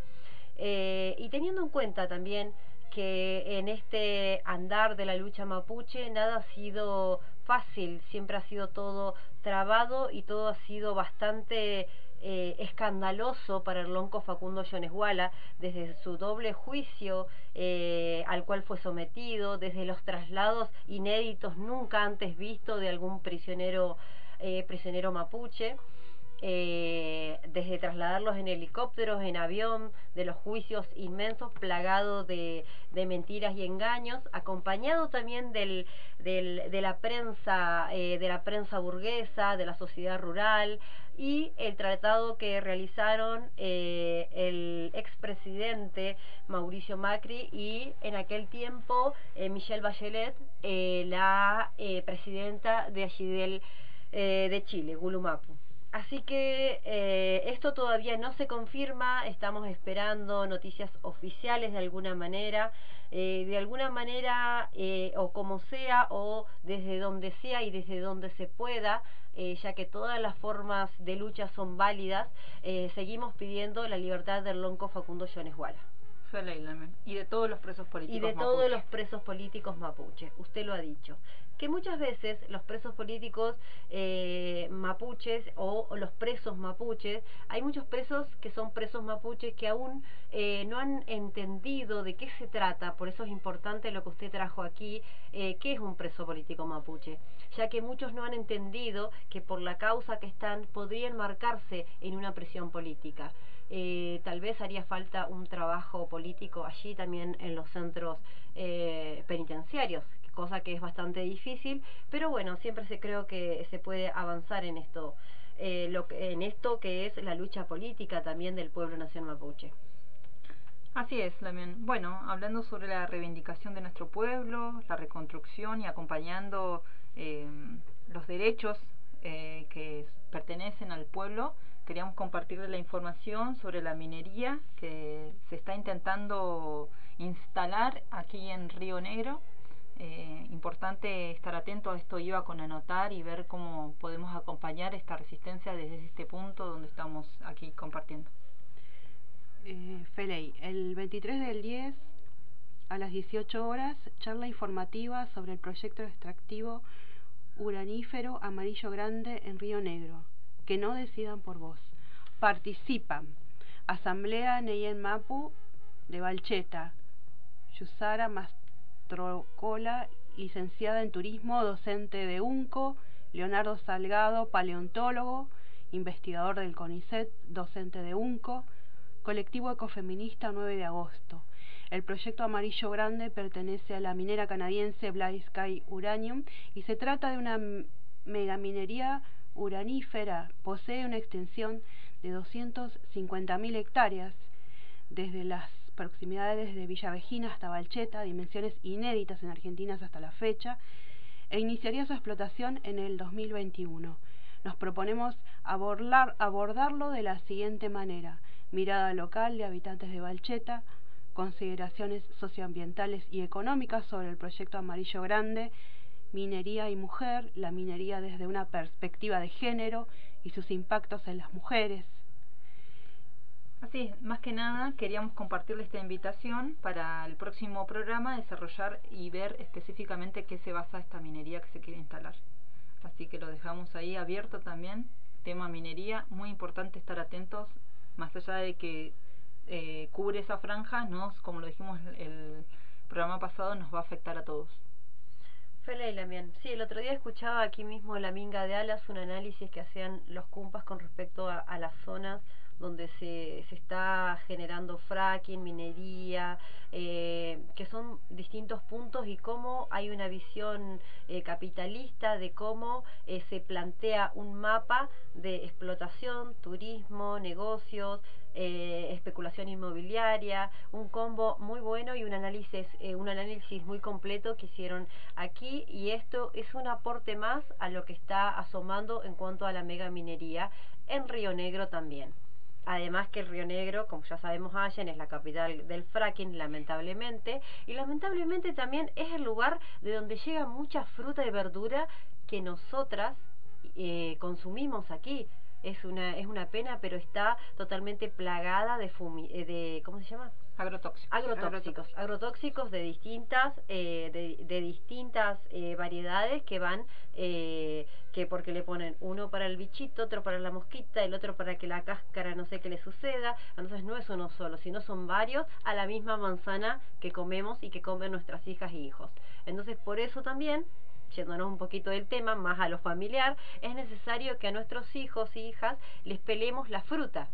eh, y teniendo en cuenta también que en este andar de la lucha mapuche nada ha sido fácil, siempre ha sido todo trabado y todo ha sido bastante eh, escandaloso para el lonco Facundo Yoneshuala, desde su doble juicio eh, al cual fue sometido, desde los traslados inéditos nunca antes visto de algún prisionero, eh, prisionero mapuche. Eh, desde trasladarlos en helicópteros, en avión, de los juicios inmensos plagados de, de mentiras y engaños, acompañado también del, del, de la prensa, eh, de la prensa burguesa, de la sociedad rural y el tratado que realizaron eh, el expresidente Mauricio Macri y en aquel tiempo eh, Michelle Bachelet, eh, la eh, presidenta de allí del, eh, de Chile, Gulumapu. Así que eh, esto todavía no se confirma, estamos esperando noticias oficiales de alguna manera, eh, de alguna manera eh, o como sea o desde donde sea y desde donde se pueda, eh, ya que todas las formas de lucha son válidas, eh, seguimos pidiendo la libertad del lonco Facundo Yoneshuala. Y de todos los presos políticos Y de mapuche. todos los presos políticos mapuche, usted lo ha dicho. Que muchas veces los presos políticos eh, mapuches o, o los presos mapuches, hay muchos presos que son presos mapuches que aún eh, no han entendido de qué se trata, por eso es importante lo que usted trajo aquí, eh, qué es un preso político mapuche, ya que muchos no han entendido que por la causa que están podrían marcarse en una prisión política. Eh, tal vez haría falta un trabajo político allí también en los centros eh, penitenciarios, cosa que es bastante difícil, pero bueno, siempre se creo que se puede avanzar en esto, eh, lo en esto que es la lucha política también del pueblo nación mapuche. Así es, Lamien. Bueno, hablando sobre la reivindicación de nuestro pueblo, la reconstrucción y acompañando eh, los derechos eh, que pertenecen al pueblo, queríamos compartirle la información sobre la minería que se está intentando instalar aquí en Río Negro. Eh, importante estar atento a esto, iba con anotar y ver cómo podemos acompañar esta resistencia desde este punto donde estamos aquí compartiendo. Eh, Feley, el 23 del 10 a las 18 horas, charla informativa sobre el proyecto extractivo uranífero amarillo grande en Río Negro. Que no decidan por vos. Participan Asamblea Neyen Mapu de Balcheta, Yusara Mastrocola, licenciada en turismo, docente de UNCO, Leonardo Salgado, paleontólogo, investigador del CONICET, docente de UNCO, colectivo ecofeminista 9 de agosto. El proyecto Amarillo Grande pertenece a la minera canadiense Black Sky Uranium y se trata de una megaminería uranífera. Posee una extensión de 250.000 hectáreas desde las proximidades de Villavejina hasta Balcheta, dimensiones inéditas en Argentina hasta la fecha, e iniciaría su explotación en el 2021. Nos proponemos abordar, abordarlo de la siguiente manera. Mirada local de habitantes de Balcheta, consideraciones socioambientales y económicas sobre el proyecto Amarillo Grande, minería y mujer, la minería desde una perspectiva de género y sus impactos en las mujeres. Así, más que nada queríamos compartirle esta invitación para el próximo programa, desarrollar y ver específicamente qué se basa esta minería que se quiere instalar. Así que lo dejamos ahí abierto también, tema minería, muy importante estar atentos, más allá de que eh, cubre esa franja, nos, como lo dijimos el programa pasado, nos va a afectar a todos. Fela y Lamien. Sí, el otro día escuchaba aquí mismo la Minga de Alas un análisis que hacían los cumpas con respecto a, a las zonas donde se, se está generando fracking, minería, eh, que son distintos puntos y cómo hay una visión eh, capitalista de cómo eh, se plantea un mapa de explotación, turismo, negocios, eh, especulación inmobiliaria, un combo muy bueno y un análisis, eh, un análisis muy completo que hicieron aquí y esto es un aporte más a lo que está asomando en cuanto a la mega minería en Río Negro también. Además que el Río Negro, como ya sabemos, Allen es la capital del fracking, lamentablemente, y lamentablemente también es el lugar de donde llega mucha fruta y verdura que nosotras eh, consumimos aquí es una es una pena pero está totalmente plagada de fumi eh, de cómo se llama agrotóxicos. Agrotóxicos. Agrotóxicos de distintas eh, de, de, distintas eh, variedades que van eh, que porque le ponen uno para el bichito otro para la mosquita el otro para que la cáscara no sé qué le suceda. Entonces no es uno solo sino son varios a la misma manzana que comemos y que comen nuestras hijas y hijos. Entonces por eso también yéndonos un poquito del tema, más a lo familiar, es necesario que a nuestros hijos e hijas les pelemos la fruta,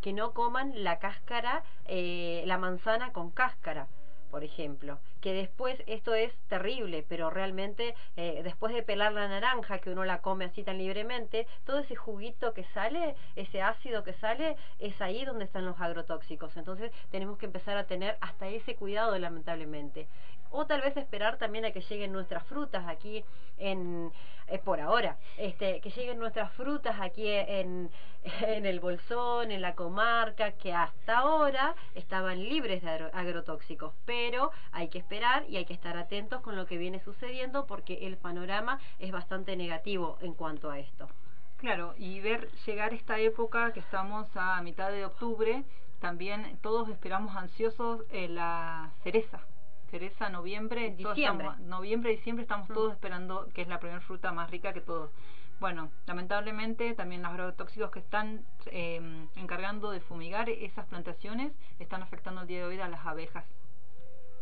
que no coman la cáscara, eh, la manzana con cáscara por ejemplo, que después esto es terrible, pero realmente eh, después de pelar la naranja, que uno la come así tan libremente, todo ese juguito que sale, ese ácido que sale, es ahí donde están los agrotóxicos. Entonces tenemos que empezar a tener hasta ese cuidado, lamentablemente o tal vez esperar también a que lleguen nuestras frutas aquí en eh, por ahora este que lleguen nuestras frutas aquí en, en el bolsón en la comarca que hasta ahora estaban libres de agrotóxicos. Pero hay que esperar y hay que estar atentos con lo que viene sucediendo porque el panorama es bastante negativo en cuanto a esto. Claro y ver llegar esta época que estamos a mitad de octubre también todos esperamos ansiosos eh, la cereza cereza, noviembre, diciembre. Estamos, noviembre, diciembre estamos mm. todos esperando que es la primera fruta más rica que todos. Bueno, lamentablemente también los agrotóxicos que están eh, encargando de fumigar esas plantaciones están afectando el día de hoy a las abejas.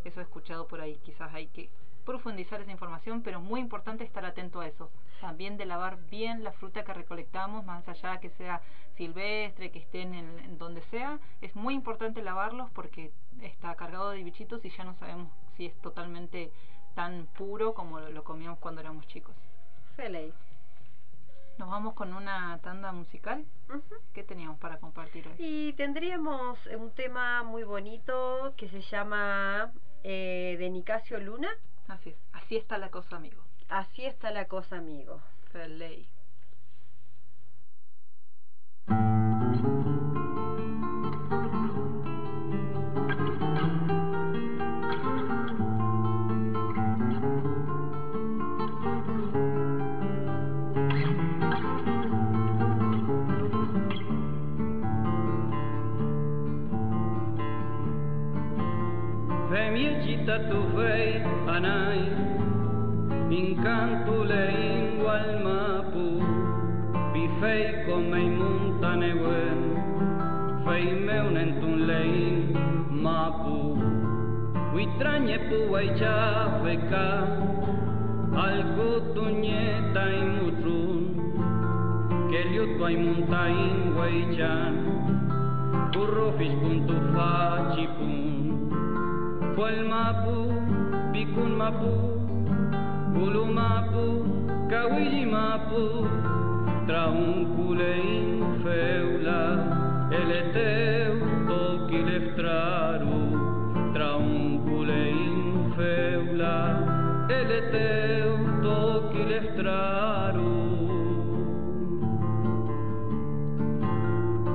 Eso he escuchado por ahí, quizás hay que profundizar esa información, pero es muy importante estar atento a eso. También de lavar bien la fruta que recolectamos, más allá que sea silvestre, que estén en, en donde sea, es muy importante lavarlos porque está cargado de bichitos y ya no sabemos si es totalmente tan puro como lo, lo comíamos cuando éramos chicos. Feley. Nos vamos con una tanda musical. Uh -huh. ¿Qué teníamos para compartir hoy? Y tendríamos un tema muy bonito que se llama eh, de Nicasio Luna. Así es, así está la cosa, amigo. Así está la cosa, amigo. Felei. Tu fei anai Incantu le igual mapu Bifei come montane wen Fei meun entun lein mapu. Witrañe pu waicha feka Algo tuñeta y mutrun Que liutu ay montain waichan Burrofis puntu fachipun fue el mapu, picun mapu, bulu mapu, kawiji mapu, traunculein feula, eleteu feula, eleteu toquileftraru.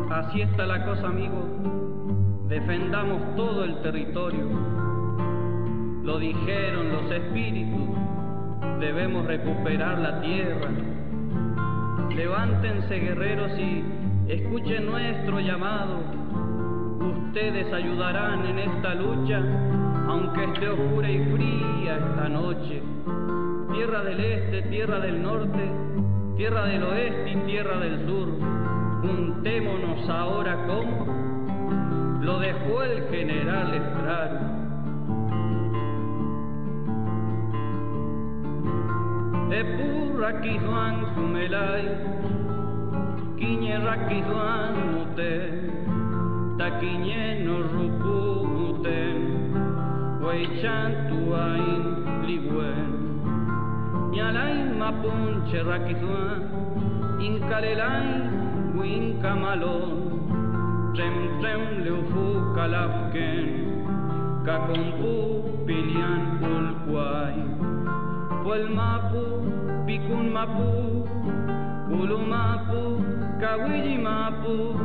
Así está la cosa, amigo. Defendamos todo el territorio lo dijeron los espíritus, debemos recuperar la tierra. Levántense guerreros y escuchen nuestro llamado. Ustedes ayudarán en esta lucha, aunque esté oscura y fría esta noche. Tierra del este, tierra del norte, tierra del oeste y tierra del sur. Juntémonos ahora como lo dejó el general Estraro. epurraki joan kumelai, kinerraki joan muten, ta kinen horruku muten, hain liguen. Nialain mapun txerraki joan, inkalelain guin kamalon, trem trem leufu kalafken, kakonpu pilian pulkuain. Puel mapu, picun mapu, ulu mapu, kawiji mapu,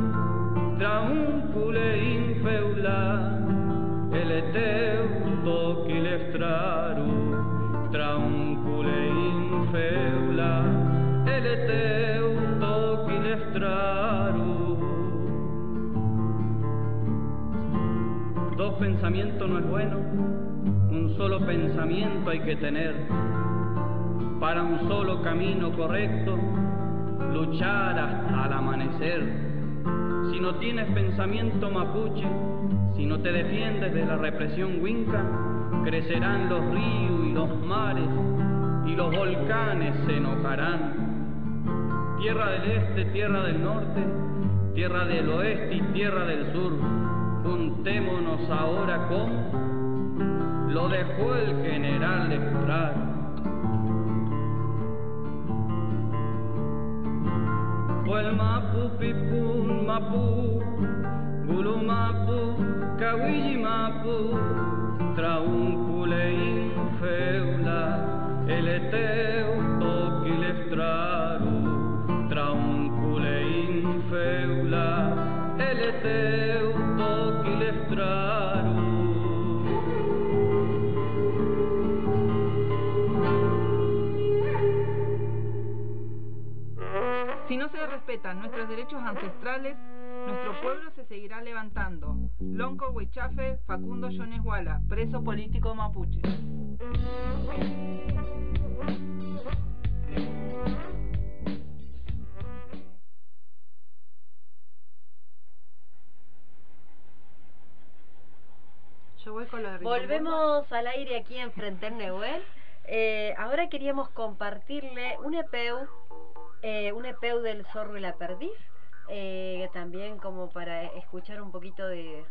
trauncule infeula, eleteu toquileftraru, trauncule infeula, eleteu toquileftraru. Dos pensamientos no es bueno, un solo pensamiento hay que tener para un solo camino correcto, luchar hasta el amanecer. Si no tienes pensamiento mapuche, si no te defiendes de la represión winca, crecerán los ríos y los mares y los volcanes se enojarán. Tierra del este, tierra del norte, tierra del oeste y tierra del sur, juntémonos ahora con lo dejó el general Estrada. Puel mapu pipun mapu, gulu mapu, kawiji mapu, traunculein feula, eleteu toquileftraru, nuestros derechos ancestrales, nuestro pueblo se seguirá levantando. Lonco Huichafe, Facundo Yoneshuala, preso político mapuche. Volvemos al aire aquí en Frente en Neuel. Eh, ahora queríamos compartirle un EPEU, eh, un EPEU del zorro y la perdiz, eh, también como para escuchar un poquito de,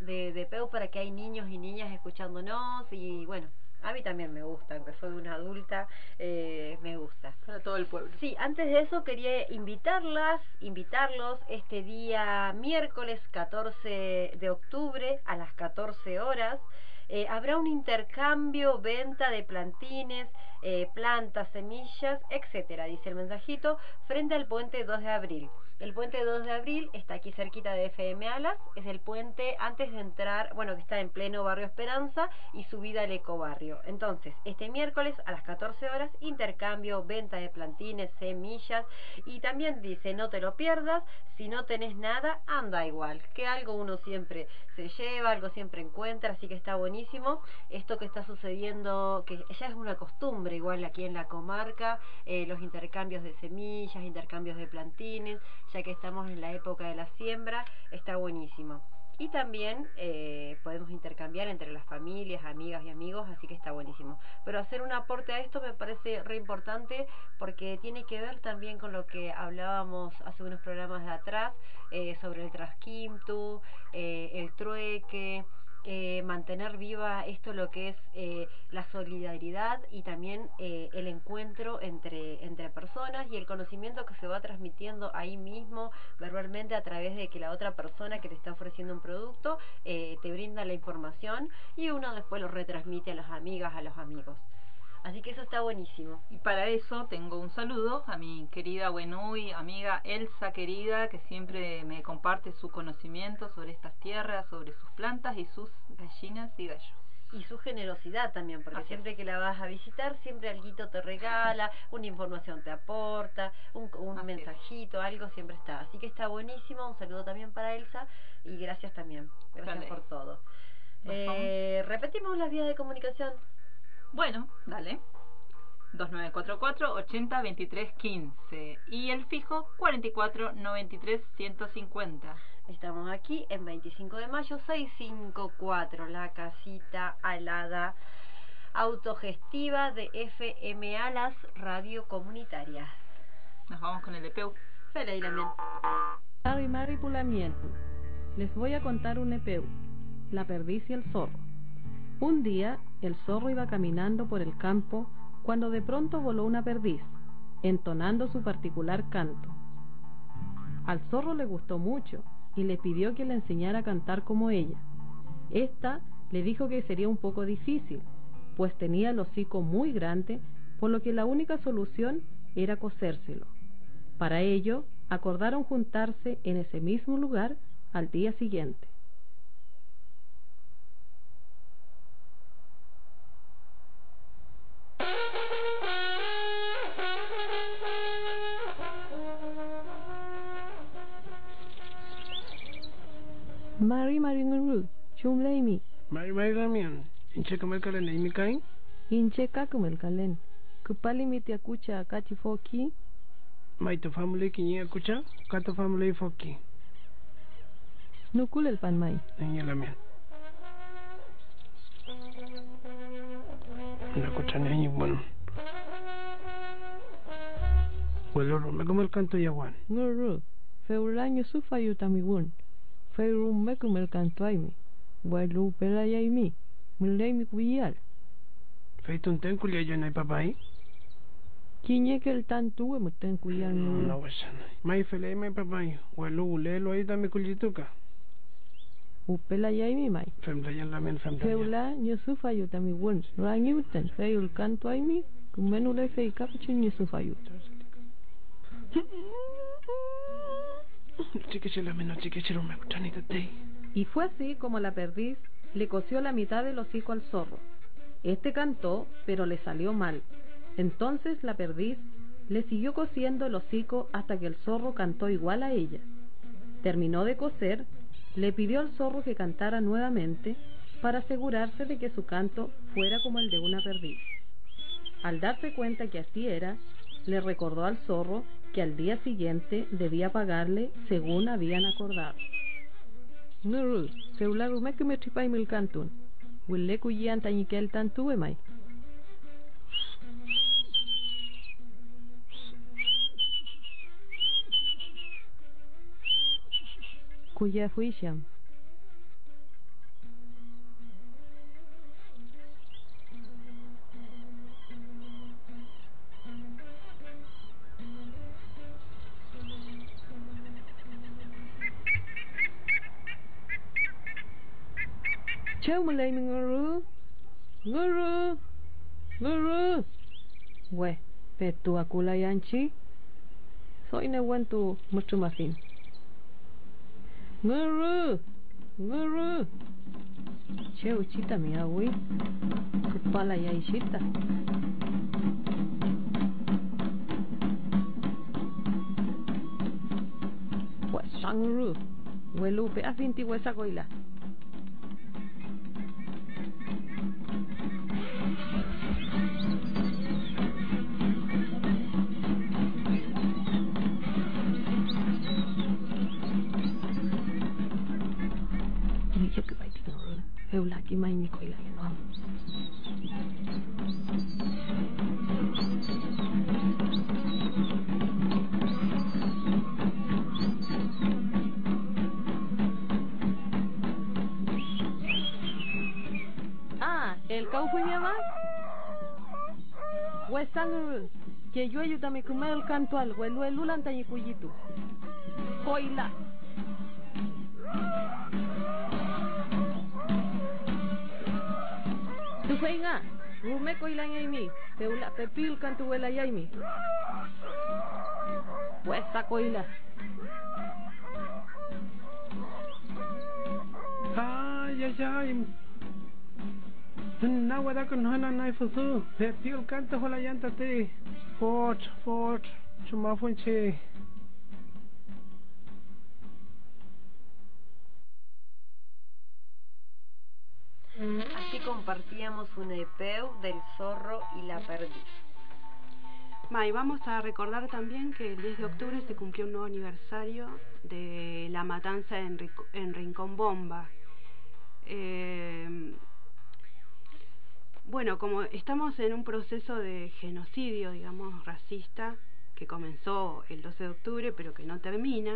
de, de EPEU para que hay niños y niñas escuchándonos y bueno, a mí también me gusta, aunque soy una adulta, eh, me gusta. Para todo el pueblo. Sí, antes de eso quería invitarlas, invitarlos este día miércoles 14 de octubre a las 14 horas. Eh, habrá un intercambio, venta de plantines, eh, plantas, semillas, etcétera, dice el mensajito, frente al puente 2 de abril. El puente 2 de abril está aquí cerquita de FM Alas, es el puente antes de entrar, bueno, que está en pleno barrio Esperanza y subida al ecobarrio. Entonces, este miércoles a las 14 horas, intercambio, venta de plantines, semillas y también dice, no te lo pierdas, si no tenés nada, anda igual, que algo uno siempre se lleva, algo siempre encuentra, así que está buenísimo. Esto que está sucediendo, que ya es una costumbre igual aquí en la comarca, eh, los intercambios de semillas, intercambios de plantines, ya que estamos en la época de la siembra, está buenísimo. Y también eh, podemos intercambiar entre las familias, amigas y amigos, así que está buenísimo. Pero hacer un aporte a esto me parece re importante porque tiene que ver también con lo que hablábamos hace unos programas de atrás eh, sobre el trasquimtu, eh, el trueque, eh, mantener viva esto lo que es eh, la solidaridad y también eh, el encuentro entre, entre personas y el conocimiento que se va transmitiendo ahí mismo verbalmente a través de que la otra persona que te está ofreciendo un producto eh, te brinda la información y uno después lo retransmite a las amigas, a los amigos. Así que eso está buenísimo. Y para eso tengo un saludo a mi querida Buenuy, amiga Elsa querida, que siempre me comparte su conocimiento sobre estas tierras, sobre sus plantas y sus gallinas y gallos. y su generosidad también, porque Así siempre que la vas a visitar, siempre alguito te regala, una información te aporta, un, un es. mensajito, algo siempre está. Así que está buenísimo, un saludo también para Elsa y gracias también, gracias Dale. por todo. Eh, repetimos las vías de comunicación. Bueno, dale. 2944 80 23 15 y el fijo 44 93 150. Estamos aquí en 25 de mayo 654, la casita alada autogestiva de FM Alas Radio Comunitaria. Nos vamos con el de Peu. Fela y. Mari Mari Pulamien. Les voy a contar un epeu, la perdiz y el zorro. Un día el zorro iba caminando por el campo cuando de pronto voló una perdiz, entonando su particular canto. Al zorro le gustó mucho y le pidió que le enseñara a cantar como ella. Esta le dijo que sería un poco difícil, pues tenía el hocico muy grande, por lo que la única solución era cosérselo. Para ello, acordaron juntarse en ese mismo lugar al día siguiente. Mari Maringurul, Chumleimi, Mari Mari Ramian, inche kamal kala na imi kain? Inche kakumel kalen, kupali mitiakucha akachi foki, Mai to family kinyi akucha, kato family foki. nukul el panmai. Nanya lamian. Nakucha na inyi bon. Waloro, me kamal kanto yawan. Nguru, feulaño sufa yutamigun, feurum mekumel kantuaimi, wailu pelayaimi, mulemi kuyal. Feitun ten kulia yo na papai? Kiñe que el tantu muten kuyal No no. wasan. Mai fele mai papai. Walu ulelo ahí dame kulituka. Upelayaimi mai. Fem dayan lamian fem dayan. Feula nyusufa yutamigun, ranyuten, feul kantuaimi, kumenule fei kapuchin nyusufa yut. Chique chela menos chique Y fue así como la perdiz le cosió la mitad del hocico al zorro. Este cantó, pero le salió mal. Entonces la perdiz le siguió cosiendo el hocico hasta que el zorro cantó igual a ella. Terminó de coser, le pidió al zorro que cantara nuevamente para asegurarse de que su canto fuera como el de una perdiz. Al darse cuenta que así era, le recordó al zorro que al día siguiente debía pagarle según habían acordado. Nurul, feularu meke me tripai mil cantun. Wille kuyian tañikel tantu emai. Kuya fuisham. Chau mà lấy mình nguru Nguru Nguru Ue, pe tu acula yanchi Soy ne wen tu mucho más fin Nguru Nguru Che uchita mi awi Kupala ya ishita Ue, sanguru Ue lupe, afinti ue sagoila Ah, el kau fue mi mamá. Wesanguru. Que yo ayúdame comer el canto al huelu el ulan tañi cuyitu. Koila. Tu fue nga. Rume koila mi. Peula pepil cantu huela yaimi. Wesa koila. Ay, ay, ay. Na wada con hana nai fusu. Pe piul canta hola yanta te. Fort, fort. Chuma Así compartíamos un EP del zorro y la perdiz. Ma, y vamos a recordar también que el 10 de octubre se cumplió un nuevo aniversario de la matanza en, Rincón Bomba. Eh, bueno, como estamos en un proceso de genocidio, digamos, racista, que comenzó el 12 de octubre, pero que no termina,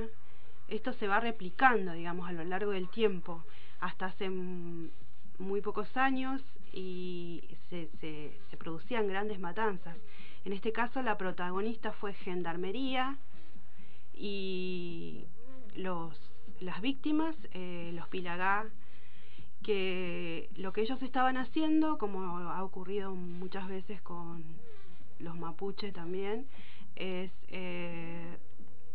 esto se va replicando, digamos, a lo largo del tiempo, hasta hace mm, muy pocos años y se, se, producían grandes matanzas. En este caso la protagonista fue Gendarmería y los, las víctimas, eh, los Pilagá, que lo que ellos estaban haciendo, como ha ocurrido muchas veces con los mapuches también, es eh,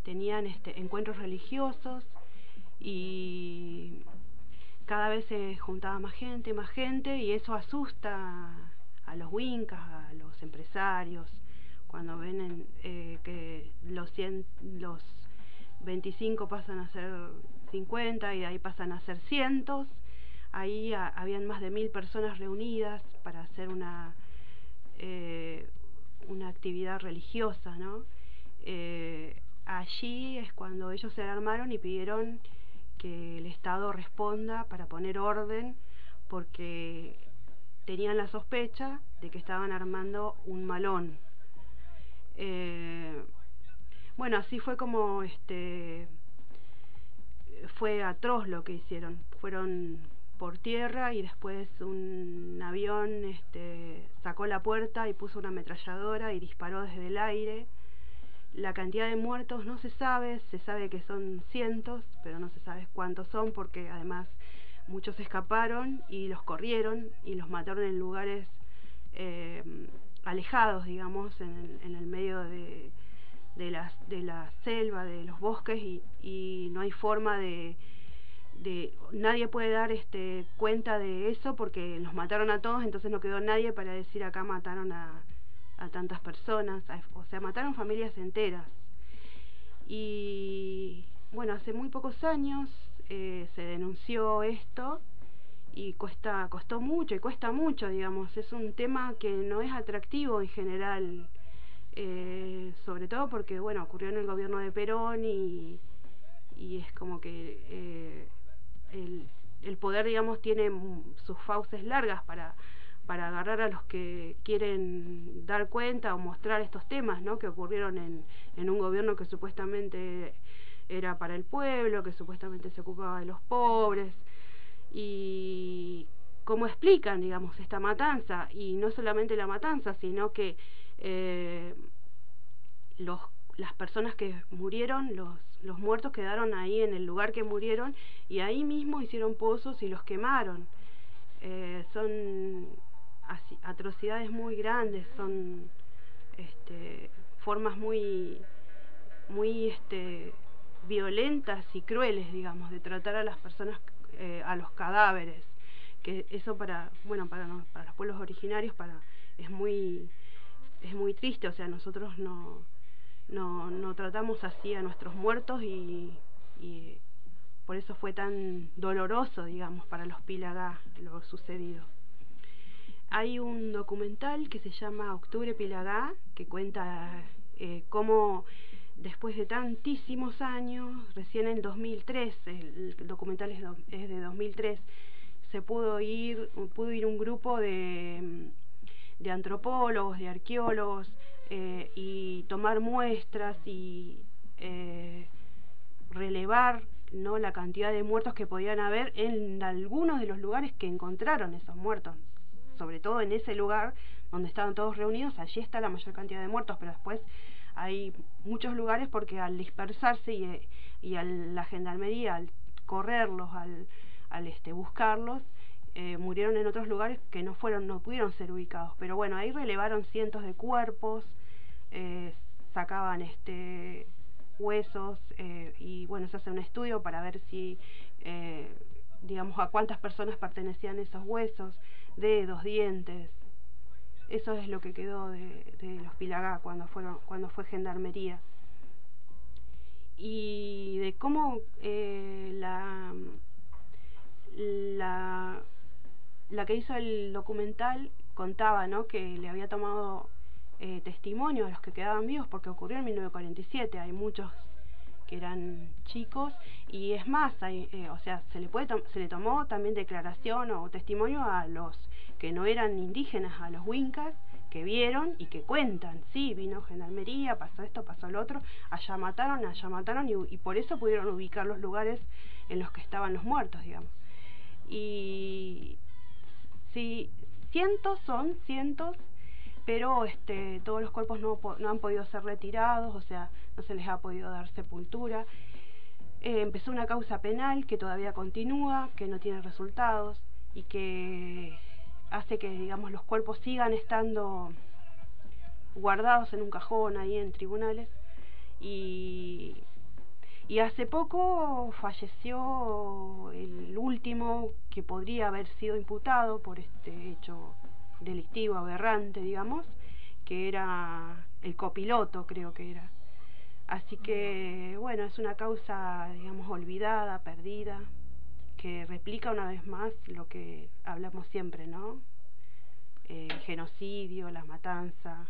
tenían este, encuentros religiosos y cada vez se juntaba más gente, más gente, y eso asusta a los wincas, a los empresarios, cuando ven en, eh, que los, 100, los 25 pasan a ser 50 y de ahí pasan a ser cientos. Ahí habían más de mil personas reunidas para hacer una, eh, una actividad religiosa, ¿no? Eh, allí es cuando ellos se alarmaron y pidieron que el Estado responda para poner orden porque tenían la sospecha de que estaban armando un malón. Eh, bueno, así fue como este fue atroz lo que hicieron. Fueron por tierra y después un avión este, sacó la puerta y puso una ametralladora y disparó desde el aire. La cantidad de muertos no se sabe, se sabe que son cientos, pero no se sabe cuántos son porque además muchos escaparon y los corrieron y los mataron en lugares eh, alejados, digamos, en el, en el medio de, de, las, de la selva, de los bosques y, y no hay forma de, de nadie puede dar este cuenta de eso porque los mataron a todos entonces no quedó nadie para decir acá mataron a, a tantas personas a- o sea mataron familias enteras. Y bueno hace muy pocos años eh, se denunció esto y cuesta costó mucho y cuesta mucho digamos. Es un tema que no es atractivo en general eh, sobre todo porque bueno ocurrió en el gobierno de Perón y, y es como que eh, el, el poder digamos tiene sus fauces largas para para agarrar a los que quieren dar cuenta o mostrar estos temas ¿no? que ocurrieron en, en un gobierno que supuestamente era para el pueblo, que supuestamente se ocupaba de los pobres y cómo explican, digamos, esta matanza y no solamente la matanza, sino que eh, los, las personas que murieron, los, muertos quedaron ahí en el lugar que murieron y ahí mismo hicieron pozos y los quemaron. eh, son atrocidades muy grandes, son este, formas muy, muy este, violentas y crueles, digamos, de tratar a las personas, eh, a los cadáveres. Que eso para, bueno, para, para los pueblos originarios para, es muy es muy triste, o sea, nosotros no, no, no tratamos así a nuestros muertos y, por eso fue tan doloroso, digamos, para los Pilagá lo sucedido. Hay un documental que se llama Octubre Pilagá, que cuenta eh, cómo después de tantísimos años, recién en 2003, el, documental es, do- es de 2003, se pudo ir, pudo ir un grupo de, de antropólogos, de arqueólogos, eh, y tomar muestras y eh, relevar no la cantidad de muertos que podían haber en algunos de los lugares que encontraron esos muertos sobre todo en ese lugar donde estaban todos reunidos allí está la mayor cantidad de muertos pero después hay muchos lugares porque al dispersarse y, eh, y a la gendarmería al correrlos al, al este buscarlos eh, murieron en otros lugares que no fueron no pudieron ser ubicados. Pero bueno ahí relevaron cientos de cuerpos eh, sacaban este huesos eh, y bueno se hace un estudio para ver si digamos a cuántas personas pertenecían esos huesos dedos dientes. Eso es lo que quedó de, de los Pilagá cuando fueron cuando fue gendarmería. Y de cómo eh, la la la que hizo el documental contaba ¿no? que le había tomado eh, testimonio a los que quedaban vivos porque ocurrió en 1947 hay muchos eran chicos y es más hay, eh, o sea se le puede se le tomó también declaración o testimonio a los que no eran indígenas a los wincas que vieron y que cuentan sí vino gendarmería pasó esto pasó lo otro allá mataron allá mataron y, y por eso pudieron ubicar los lugares en los que estaban los muertos digamos. Y sí cientos son cientos pero este todos los cuerpos no, no han podido ser retirados o sea no se les ha podido dar sepultura Eh, empezó una causa penal que todavía continúa que no tiene resultados y que hace que digamos los cuerpos sigan estando guardados en un cajón ahí en tribunales y y hace poco falleció el último que podría haber sido imputado por este hecho delictivo, aberrante, digamos, que era el copiloto, creo que era. Así que, bueno, es una causa, digamos, olvidada, perdida, que replica una vez más lo que hablamos siempre, ¿no? Eh, El genocidio, la matanza.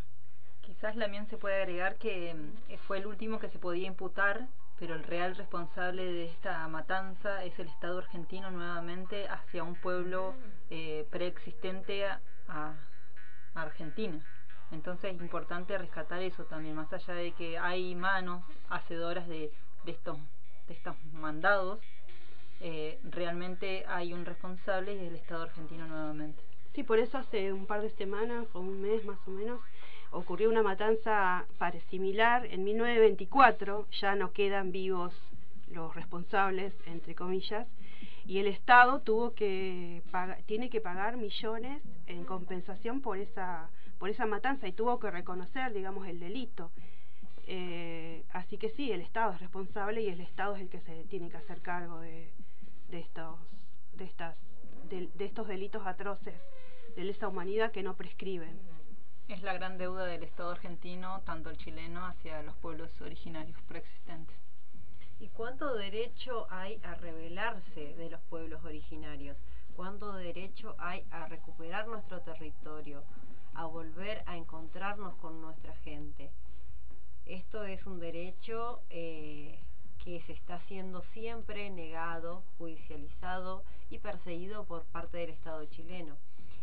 Quizás también se puede agregar que mm, fue el último que se podía imputar, pero el real responsable de esta matanza es el Estado argentino nuevamente hacia un pueblo eh, preexistente a, a Argentina. Entonces es importante rescatar eso también, más allá de que hay manos hacedoras de, de estos de estos mandados, eh, realmente hay un responsable y es el Estado argentino nuevamente. Sí, por eso hace un par de semanas o un mes más o menos ocurrió una matanza similar en 1924, ya no quedan vivos los responsables, entre comillas, y el Estado tuvo que tiene que pagar millones en compensación por esa por esa matanza y tuvo que reconocer, digamos, el delito. Eh, así que sí, el Estado es responsable y el Estado es el que se tiene que hacer cargo de, de estos de estas de, de estos delitos atroces de lesa humanidad que no prescriben. Es la gran deuda del Estado argentino, tanto el chileno, hacia los pueblos originarios preexistentes. ¿Y cuánto derecho hay a rebelarse de los pueblos originarios? ¿Cuánto derecho hay a recuperar nuestro territorio? A volver a encontrarnos con nuestra gente. Esto es un derecho eh, que se está siendo siempre negado, judicializado y perseguido por parte del Estado chileno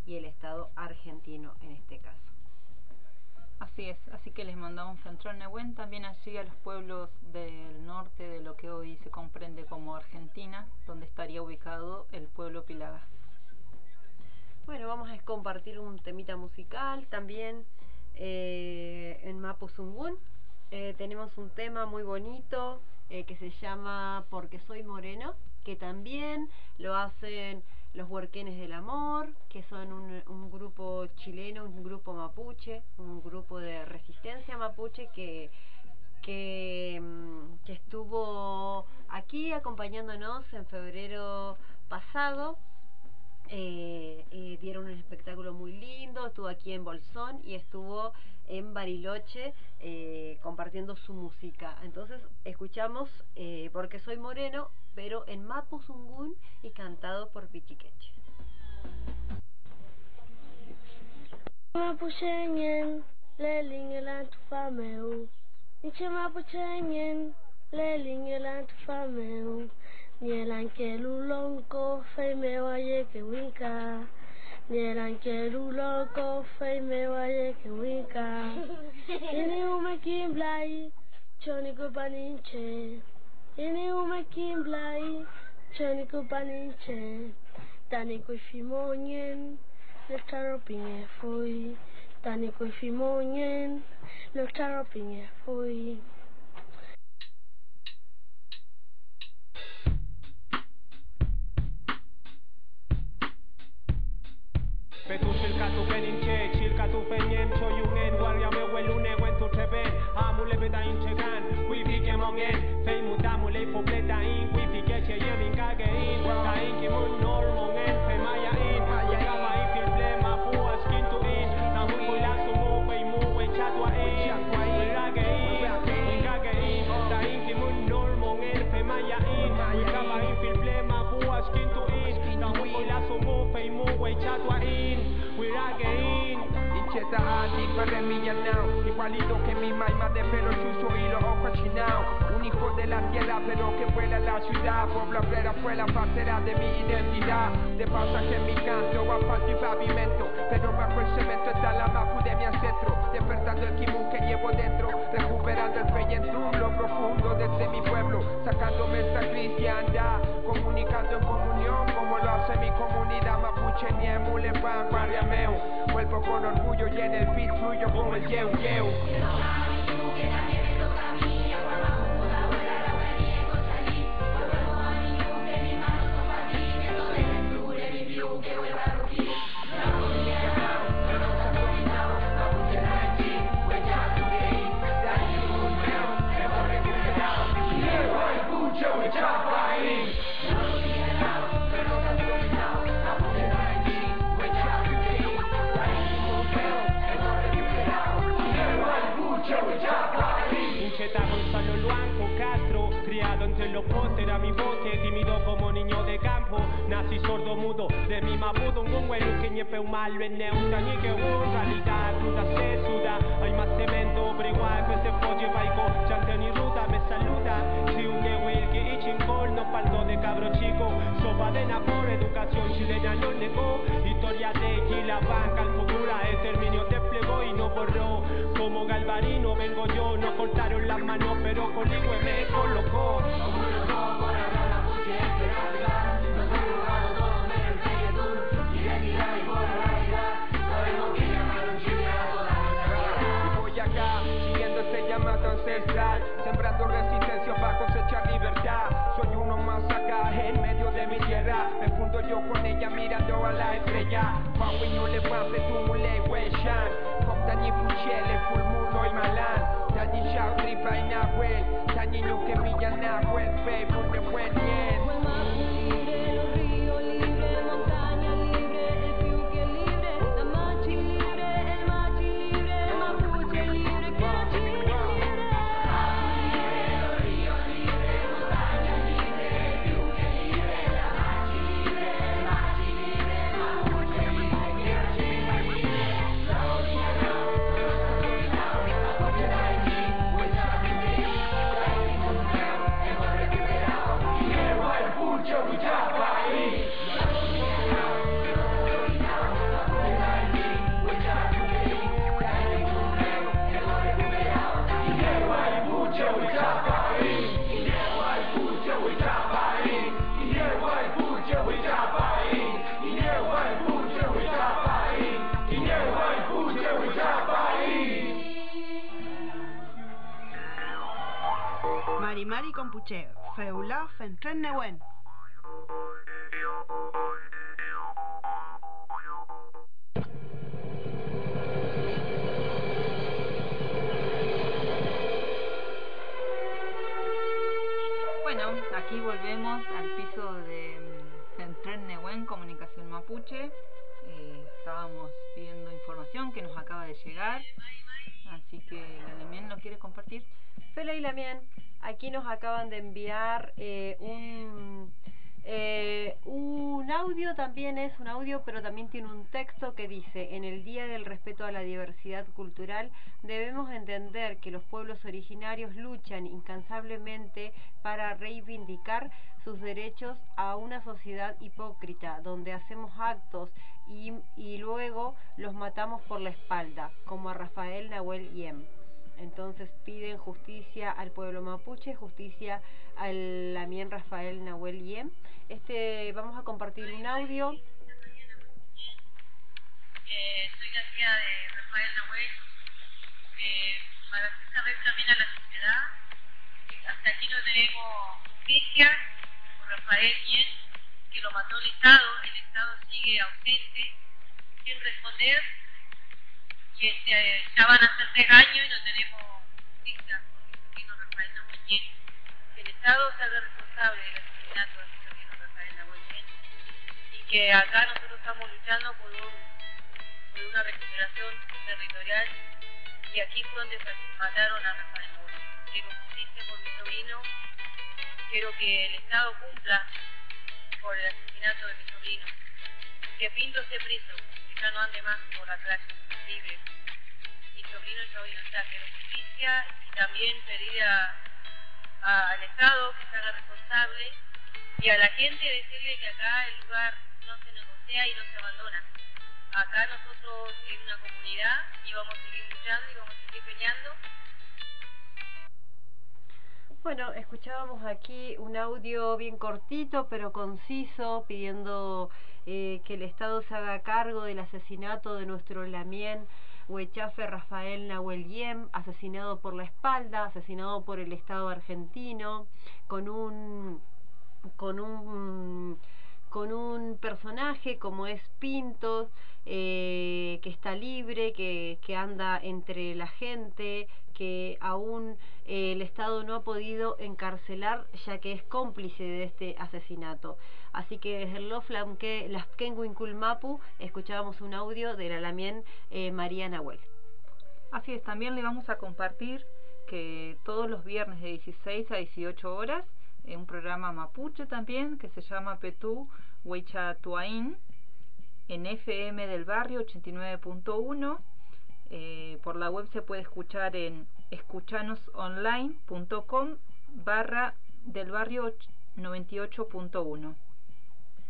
y el Estado argentino en este caso. Así es, así que les mandamos Fentrón Nehuen también allí a los pueblos del norte de lo que hoy se comprende como Argentina, donde estaría ubicado el pueblo Pilagá. Bueno, vamos a compartir un temita musical también eh, en Mapuzungún. Eh, tenemos un tema muy bonito eh, que se llama Porque soy moreno, que también lo hacen los Huerquenes del Amor, que son un, un grupo chileno, un grupo mapuche, un grupo de resistencia mapuche que que, mm, que estuvo aquí acompañándonos en febrero pasado. Eh, eh, dieron un espectáculo muy lindo, estuvo aquí en Bolsón y estuvo en Bariloche eh, compartiendo su música. Entonces escuchamos Porque soy moreno, pero en Mapuzungún y cantado por Pichiqueche. Nielan kelu lonko fei me wa ye ke winka. Nielan kelu lonko fei me wa ye ke winka. Ini umekin blai, choni kupaninche. Ini umekin blai, choni kupaninche. Tani kufimonyen, nektaro pinye foi. Tani kufimonyen, nektaro pinye foi. Betusilkatu peninche, Guentu treben, amule beta We became on Fobleta Hati para Igualito que mi maima de pelo chuzo y los ojos chinaos Un hijo de la tierra pero que vuela la ciudad. Pueblo obrera fue la partera de mi identidad. De pasaje en mi canto, asfalto y pavimento. Pero bajo el cemento está la mapu de mi ancestro. Despertando el kimu que llevo dentro. Recuperando el fe lo profundo desde mi pueblo. Sacándome esta cristiandad. Comunicando en comunión como lo hace mi comunidad Niemu, Lepan, Guardiameu Vuelvo con orgullo y en el beat fluyo como el yeu De mi mapudo un que ñepe malo en neuta Ni que un realidad cruda se suda. Hay más cemento, pero igual que se folle baico Chante ni ruta me saluda. Si un will que y chincol No faltó de cabro chico. Sopa de por educación chilena no negó. Historia de la banca al futuro Exterminio desplegó y no borró. Como Galvarino vengo yo No cortaron las manos pero conmigo me colocó ancestral Sembrando resistencia para cosechar libertad. Soy uno más acá, en medio de mi tierra. Me fundo yo con ella mirando a la estrella. Paui no le pase tu mule hueshan Comptani puchele, full mundo y malan. Tani shao tripa y nahuel Tani nuke milla nahuel Facebook Feula Fentren Neuen. Bueno, aquí volvemos al piso de mm, Fentren Neuen, Comunicación Mapuche. Eh, estábamos pidiendo información que nos acaba de llegar, así que la Lemian lo quiere compartir. Fela y aquí nos acaban de enviar eh, un, eh, un audio, también es un audio, pero también tiene un texto que dice, en el Día del Respeto a la Diversidad Cultural debemos entender que los pueblos originarios luchan incansablemente para reivindicar sus derechos a una sociedad hipócrita, donde hacemos actos y, y luego los matamos por la espalda, como a Rafael Nahuel Yem. Entonces piden justicia al pueblo mapuche, justicia al Lamien Rafael Nahuel Yem. Este, vamos a compartir un audio. Eh, soy la tía de Rafael Nahuel. Eh, para hacer saber también a la sociedad que hasta aquí no tenemos justicia por Rafael Yen, que lo mató el Estado. El Estado sigue ausente, sin responder que este, ya van a ser tres años y no tenemos justicia por mi sobrino Rafael Nahuel. Que el Estado se haga responsable del asesinato de mi sobrino Rafael Nahuel. Y que acá nosotros estamos luchando por, un, por una recuperación territorial. Y aquí fue donde mataron a Rafael Nahuel. Quiero justicia por mi sobrino, quiero que el Estado cumpla por el asesinato de mi sobrino, que Pinto esté preso, que ya no ande más por la calle libre. No está, quiero justicia y también pedir a, a- al Estado que se haga responsable y a la gente decirle que acá el lugar no se negocia y no se abandona. Acá nosotros en una comunidad y vamos a seguir luchando y vamos a seguir peleando Bueno, escuchábamos aquí un audio bien cortito pero conciso pidiendo eh, que el Estado se haga cargo del asesinato de nuestro Lamien Huechafe Rafael Nahuel Yem, asesinado por la espalda, asesinado por el Estado argentino, con un con un con un personaje como es Pintos, eh, que está libre, que, que anda entre la gente, que aún eh, el Estado no ha podido encarcelar ya que es cómplice de este asesinato. Así que desde el Loflam que las Kenguinculmapu escuchábamos un audio de la Lamien eh, María Nahuel. Así es, también le vamos a compartir que todos los viernes de 16 a 18 horas, eh, un programa mapuche también que se llama Petú Huichatuaín en FM del barrio 89.1. Eh, por la web se puede escuchar en escuchanosonline.com barra del barrio 98.1.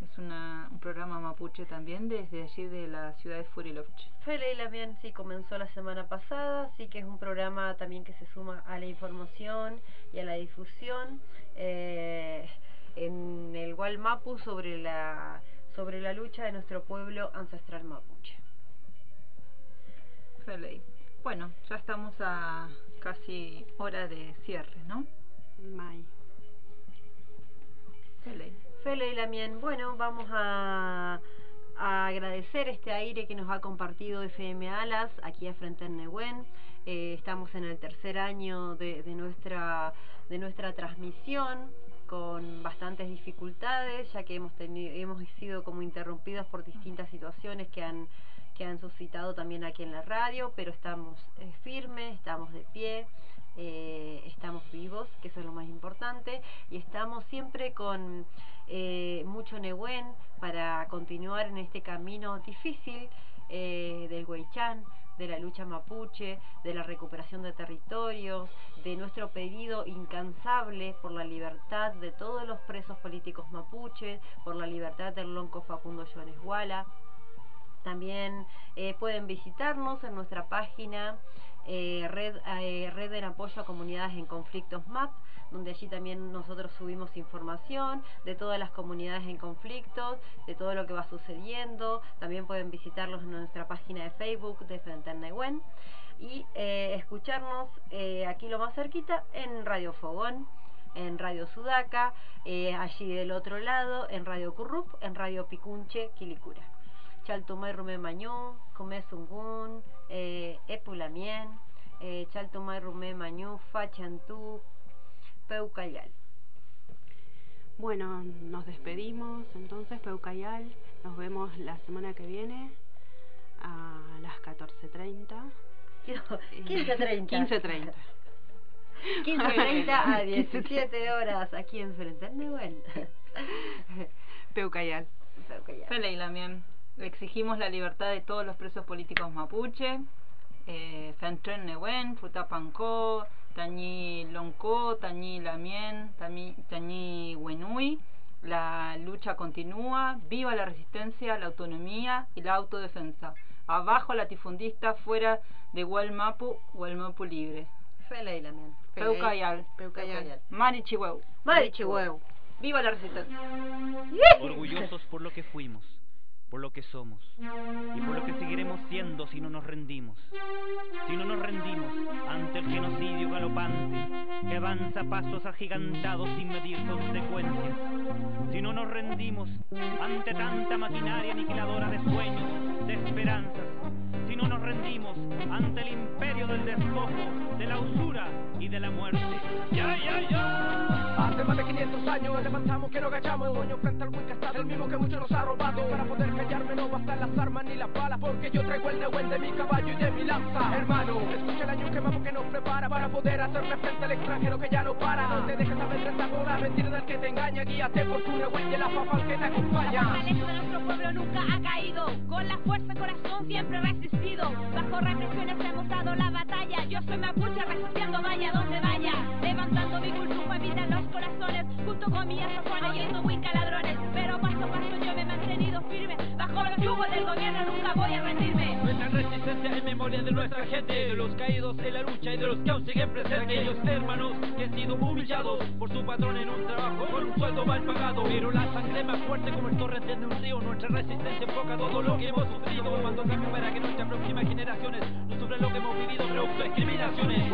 Es una, un programa mapuche también desde allí de la ciudad de Furilovche. Fele Lamien sí comenzó la semana pasada, así que es un programa también que se suma a la información y a la difusión eh, en el Gualmapu sobre la sobre la lucha de nuestro pueblo ancestral mapuche. Feley. Bueno, ya estamos a casi hora de cierre, ¿no? May. Feley. Fele y bueno, vamos a, a agradecer este aire que nos ha compartido FM Alas aquí a frente en Nehuen. Eh, estamos en el tercer año de, de nuestra de nuestra transmisión con bastantes dificultades ya que hemos tenido hemos sido como interrumpidos por distintas situaciones que han que han suscitado también aquí en la radio pero estamos eh, firmes estamos de pie eh, estamos vivos, que eso es lo más importante, y estamos siempre con eh, mucho Nehuen para continuar en este camino difícil eh, del Huaychán, de la lucha mapuche, de la recuperación de territorios, de nuestro pedido incansable por la libertad de todos los presos políticos mapuches, por la libertad del lonco Facundo Jones Wala. También eh, pueden visitarnos en nuestra página eh, red, eh, en apoyo a comunidades en conflictos MAP, donde allí también nosotros subimos información de todas las comunidades en conflictos, de todo lo que va sucediendo. También pueden visitarlos en nuestra página de Facebook de Frente y eh, escucharnos eh, aquí lo más cerquita en Radio Fogón en Radio Sudaca, eh, allí del otro lado, en Radio Currup, en Radio Picunche, Quilicura. Chaltumay Rumé Mañú, Comé Sungun, eh, Epulamien, eh, Chaltumay Rumé Mañú, Fachantú, Peucayal. Bueno, nos despedimos entonces, Peucayal. Nos vemos la semana que viene a las 14.30. 15.30. 15.30. 15.30 a 17 horas aquí en Frente Neuquén. Peucayal. Y Lamien. Exigimos la libertad de todos los presos políticos mapuche. Eh, Fentren Newen, Frutapanco, Tañi Lonco, Tañi Lamien, Tañi, Wenui. La lucha continúa. Viva la resistencia, la autonomía y la autodefensa. Abajo latifundista, fuera de Huelmapu, Huelmapu libre. Fele y Lamien. Peucayal. Peucayal. Marichihueu. Marichihueu. Viva la resistencia. Orgullosos por lo que fuimos, por lo que somos y por lo que seguiremos siendo si no nos rendimos. Si no nos rendimos ante el genocidio galopante que avanza pasos agigantados sin medir consecuencias. Si no nos rendimos ante tanta maquinaria aniquiladora de sueños, de esperanzas. Si no nos rendimos ante el imperio del despojo, de la usura y de la muerte. ¡Ya, ya, ya! Hace más de 500 años levantamos que no agachamos El moño frente al Wicca el mismo que muchos nos ha robado. Para poder callarme no bastan las armas ni las balas Porque yo traigo el Nehuen de mi caballo y de mi lanza. Hermano, escucha el año que vamos que nos prepara Para poder hacerle frente al extranjero que ya no para. No te dejes amedrentar por la mentira del que te engaña Guíate por tu Nehuen y el afafal que te acompaña. Fortaleza de nuestro pueblo nunca ha caído Con la fuerza corazón siempre Bajo represiones hemos dado la batalla. Yo soy mapuche resistiendo vaya donde vaya. Levantando mi cultura, vida en los corazones. Junto con mi Juana yendo Wicca ladrones. Pero paso a paso yo me he mantenido firme. Bajo los yugos del gobierno nunca voy a rendirme. Nuestra resistencia en memoria de nuestra gente De los caídos en la lucha y de los que aún siguen presentes. Aquellos hermanos que han sido humillados Por su patrón en un trabajo con un sueldo mal pagado. Pero la sangre más fuerte como el torrente de un río. Nuestra resistencia enfoca todo lo que hemos sufrido. Mando para que nuestras próximas generaciones. No sufran lo que hemos vivido de discriminaciones.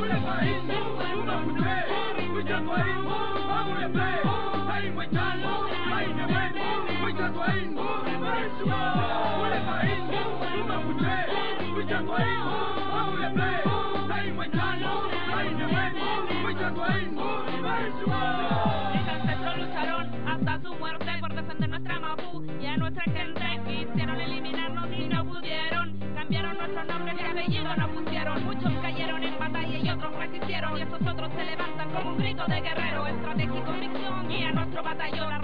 Ancestros lucharon hasta su muerte por defender nuestra Mapu y a nuestra gente grito de guerrero. Estrategia y convicción guía nuestro batallón.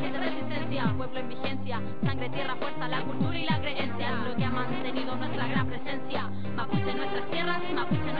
prometiente resistencia, pueblo en vigencia, sangre, tierra, fuerza, la cultura y la creencia, es lo que ha mantenido nuestra gran presencia, mapuche nuestras tierras, mapuche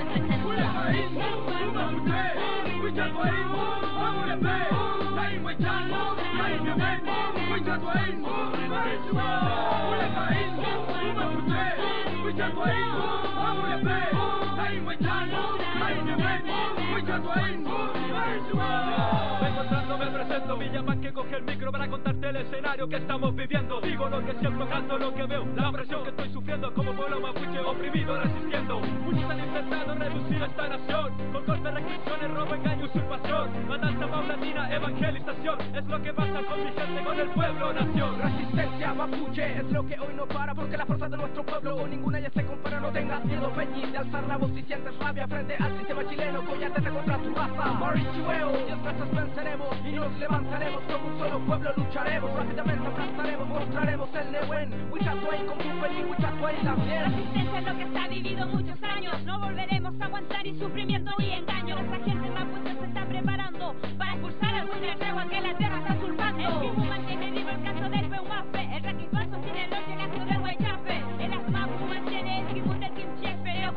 me estamos viviendo. Digo lo que siento, canto lo que veo, la presión que estoy sufriendo como pueblo mapuche oprimido, resistiendo. Muchos han intentado reducir esta nación. Con golpes, restricciones, robo, usurpación. Matanza paulatina, evangelización, es lo que pasa con mi gente, con el pueblo, nación. Resistencia mapuche es lo que hoy no para Porque la fuerza de nuestro pueblo con ninguna ya se compara No tengas miedo Peñi de alzar la voz si sientes rabia Frente al sistema chileno Coyatete contra tu raza Marichihueo Diez veces venceremos y nos levantaremos Como un solo pueblo lucharemos Rápidamente aplastaremos Mostraremos el Nehuen Huichatuay con Pupeli Huichatuay la miel Resistencia es lo que se ha vivido muchos años. No volveremos a aguantar y sufrimiento y engaño. Nuestra gente mapuche preparando para expulsar al buen tregua que la tierra está usurpando. El Kimu mantiene vivo el caso del Peumafe. El Raquipazo tiene el gasto del. El Asmapu mantiene el del. El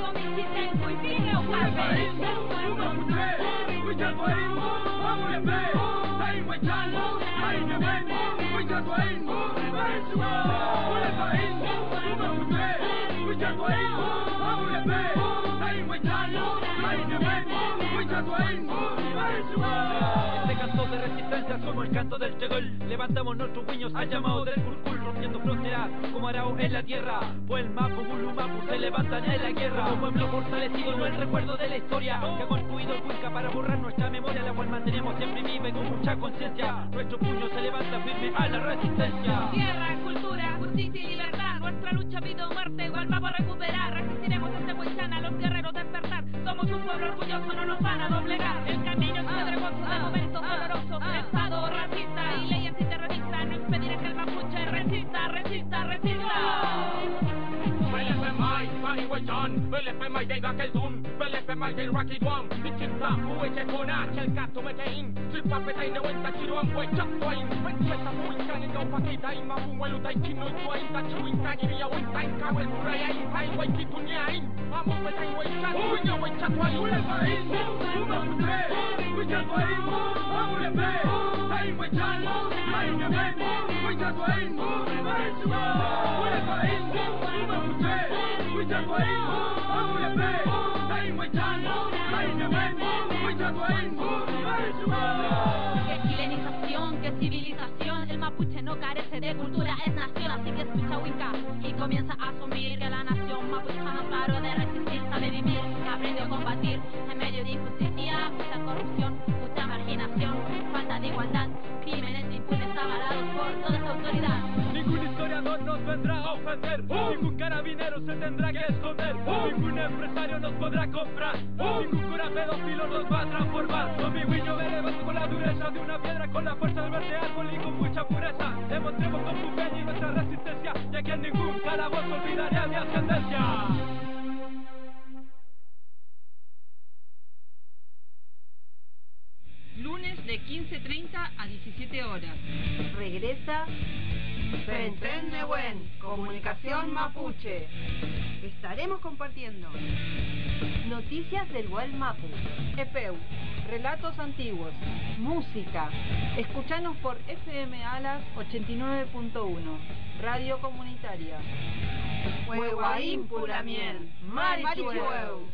con mi chiste en Cuipine o Este canto de resistencia somos el canto del chegol Levantamos nuestros guiños al llamado del curcul Rompiendo fronteras como Arao en la tierra. Pues el Mapu, Gulu, Mapu se levantan en la guerra. Un pueblo fortalecido no el recuerdo de la historia. Que ha construido el Cuenca para borrar nuestra memoria La cual mantenemos siempre viva y con mucha conciencia. Nuestro puño se levanta firme a la resistencia. Tierra, cultura, justicia y libertad. Nuestra lucha, vida o muerte, igual vamos a recuperar. Resistiremos Somos un pueblo orgulloso, no nos van a doblegar. El camino es pedregoso, de momentos dolorosos. Estado racista y ley antiterrorista. No impedirá que el mapuche resista, resista, resista. Johnny was John Belepe rocky drum in? In Que chilenización, que civilización, el mapuche no carece de cultura, es nación, así que escucha Winca y comienza a asumir que la nación mapuchana paró de resistir, sabe vivir, aprendió a combatir. En medio de injusticia, mucha corrupción, mucha marginación, falta de igualdad, crímenes impunes avalados por toda esta autoridad. Nos vendrá a ofender, ningún carabinero se tendrá que esconder, ningún empresario nos podrá comprar, ningún cura pedófilo nos va a transformar. Con mi guiño me levanto con la dureza de una piedra, con la fuerza del verde árbol y con mucha pureza. Demostremos con tu peña y nuestra resistencia, ya que en ningún calabozo olvidaré a mi ascendencia. De 15.30 a 17 horas. Regresa Fentren Nehuen, Comunicación Mapuche. Estaremos compartiendo Noticias del Gual Mapu. EPEU, relatos antiguos, música. Escuchanos por FM Alas 89.1, radio comunitaria. Huehuaín Puramiel, Marichueu.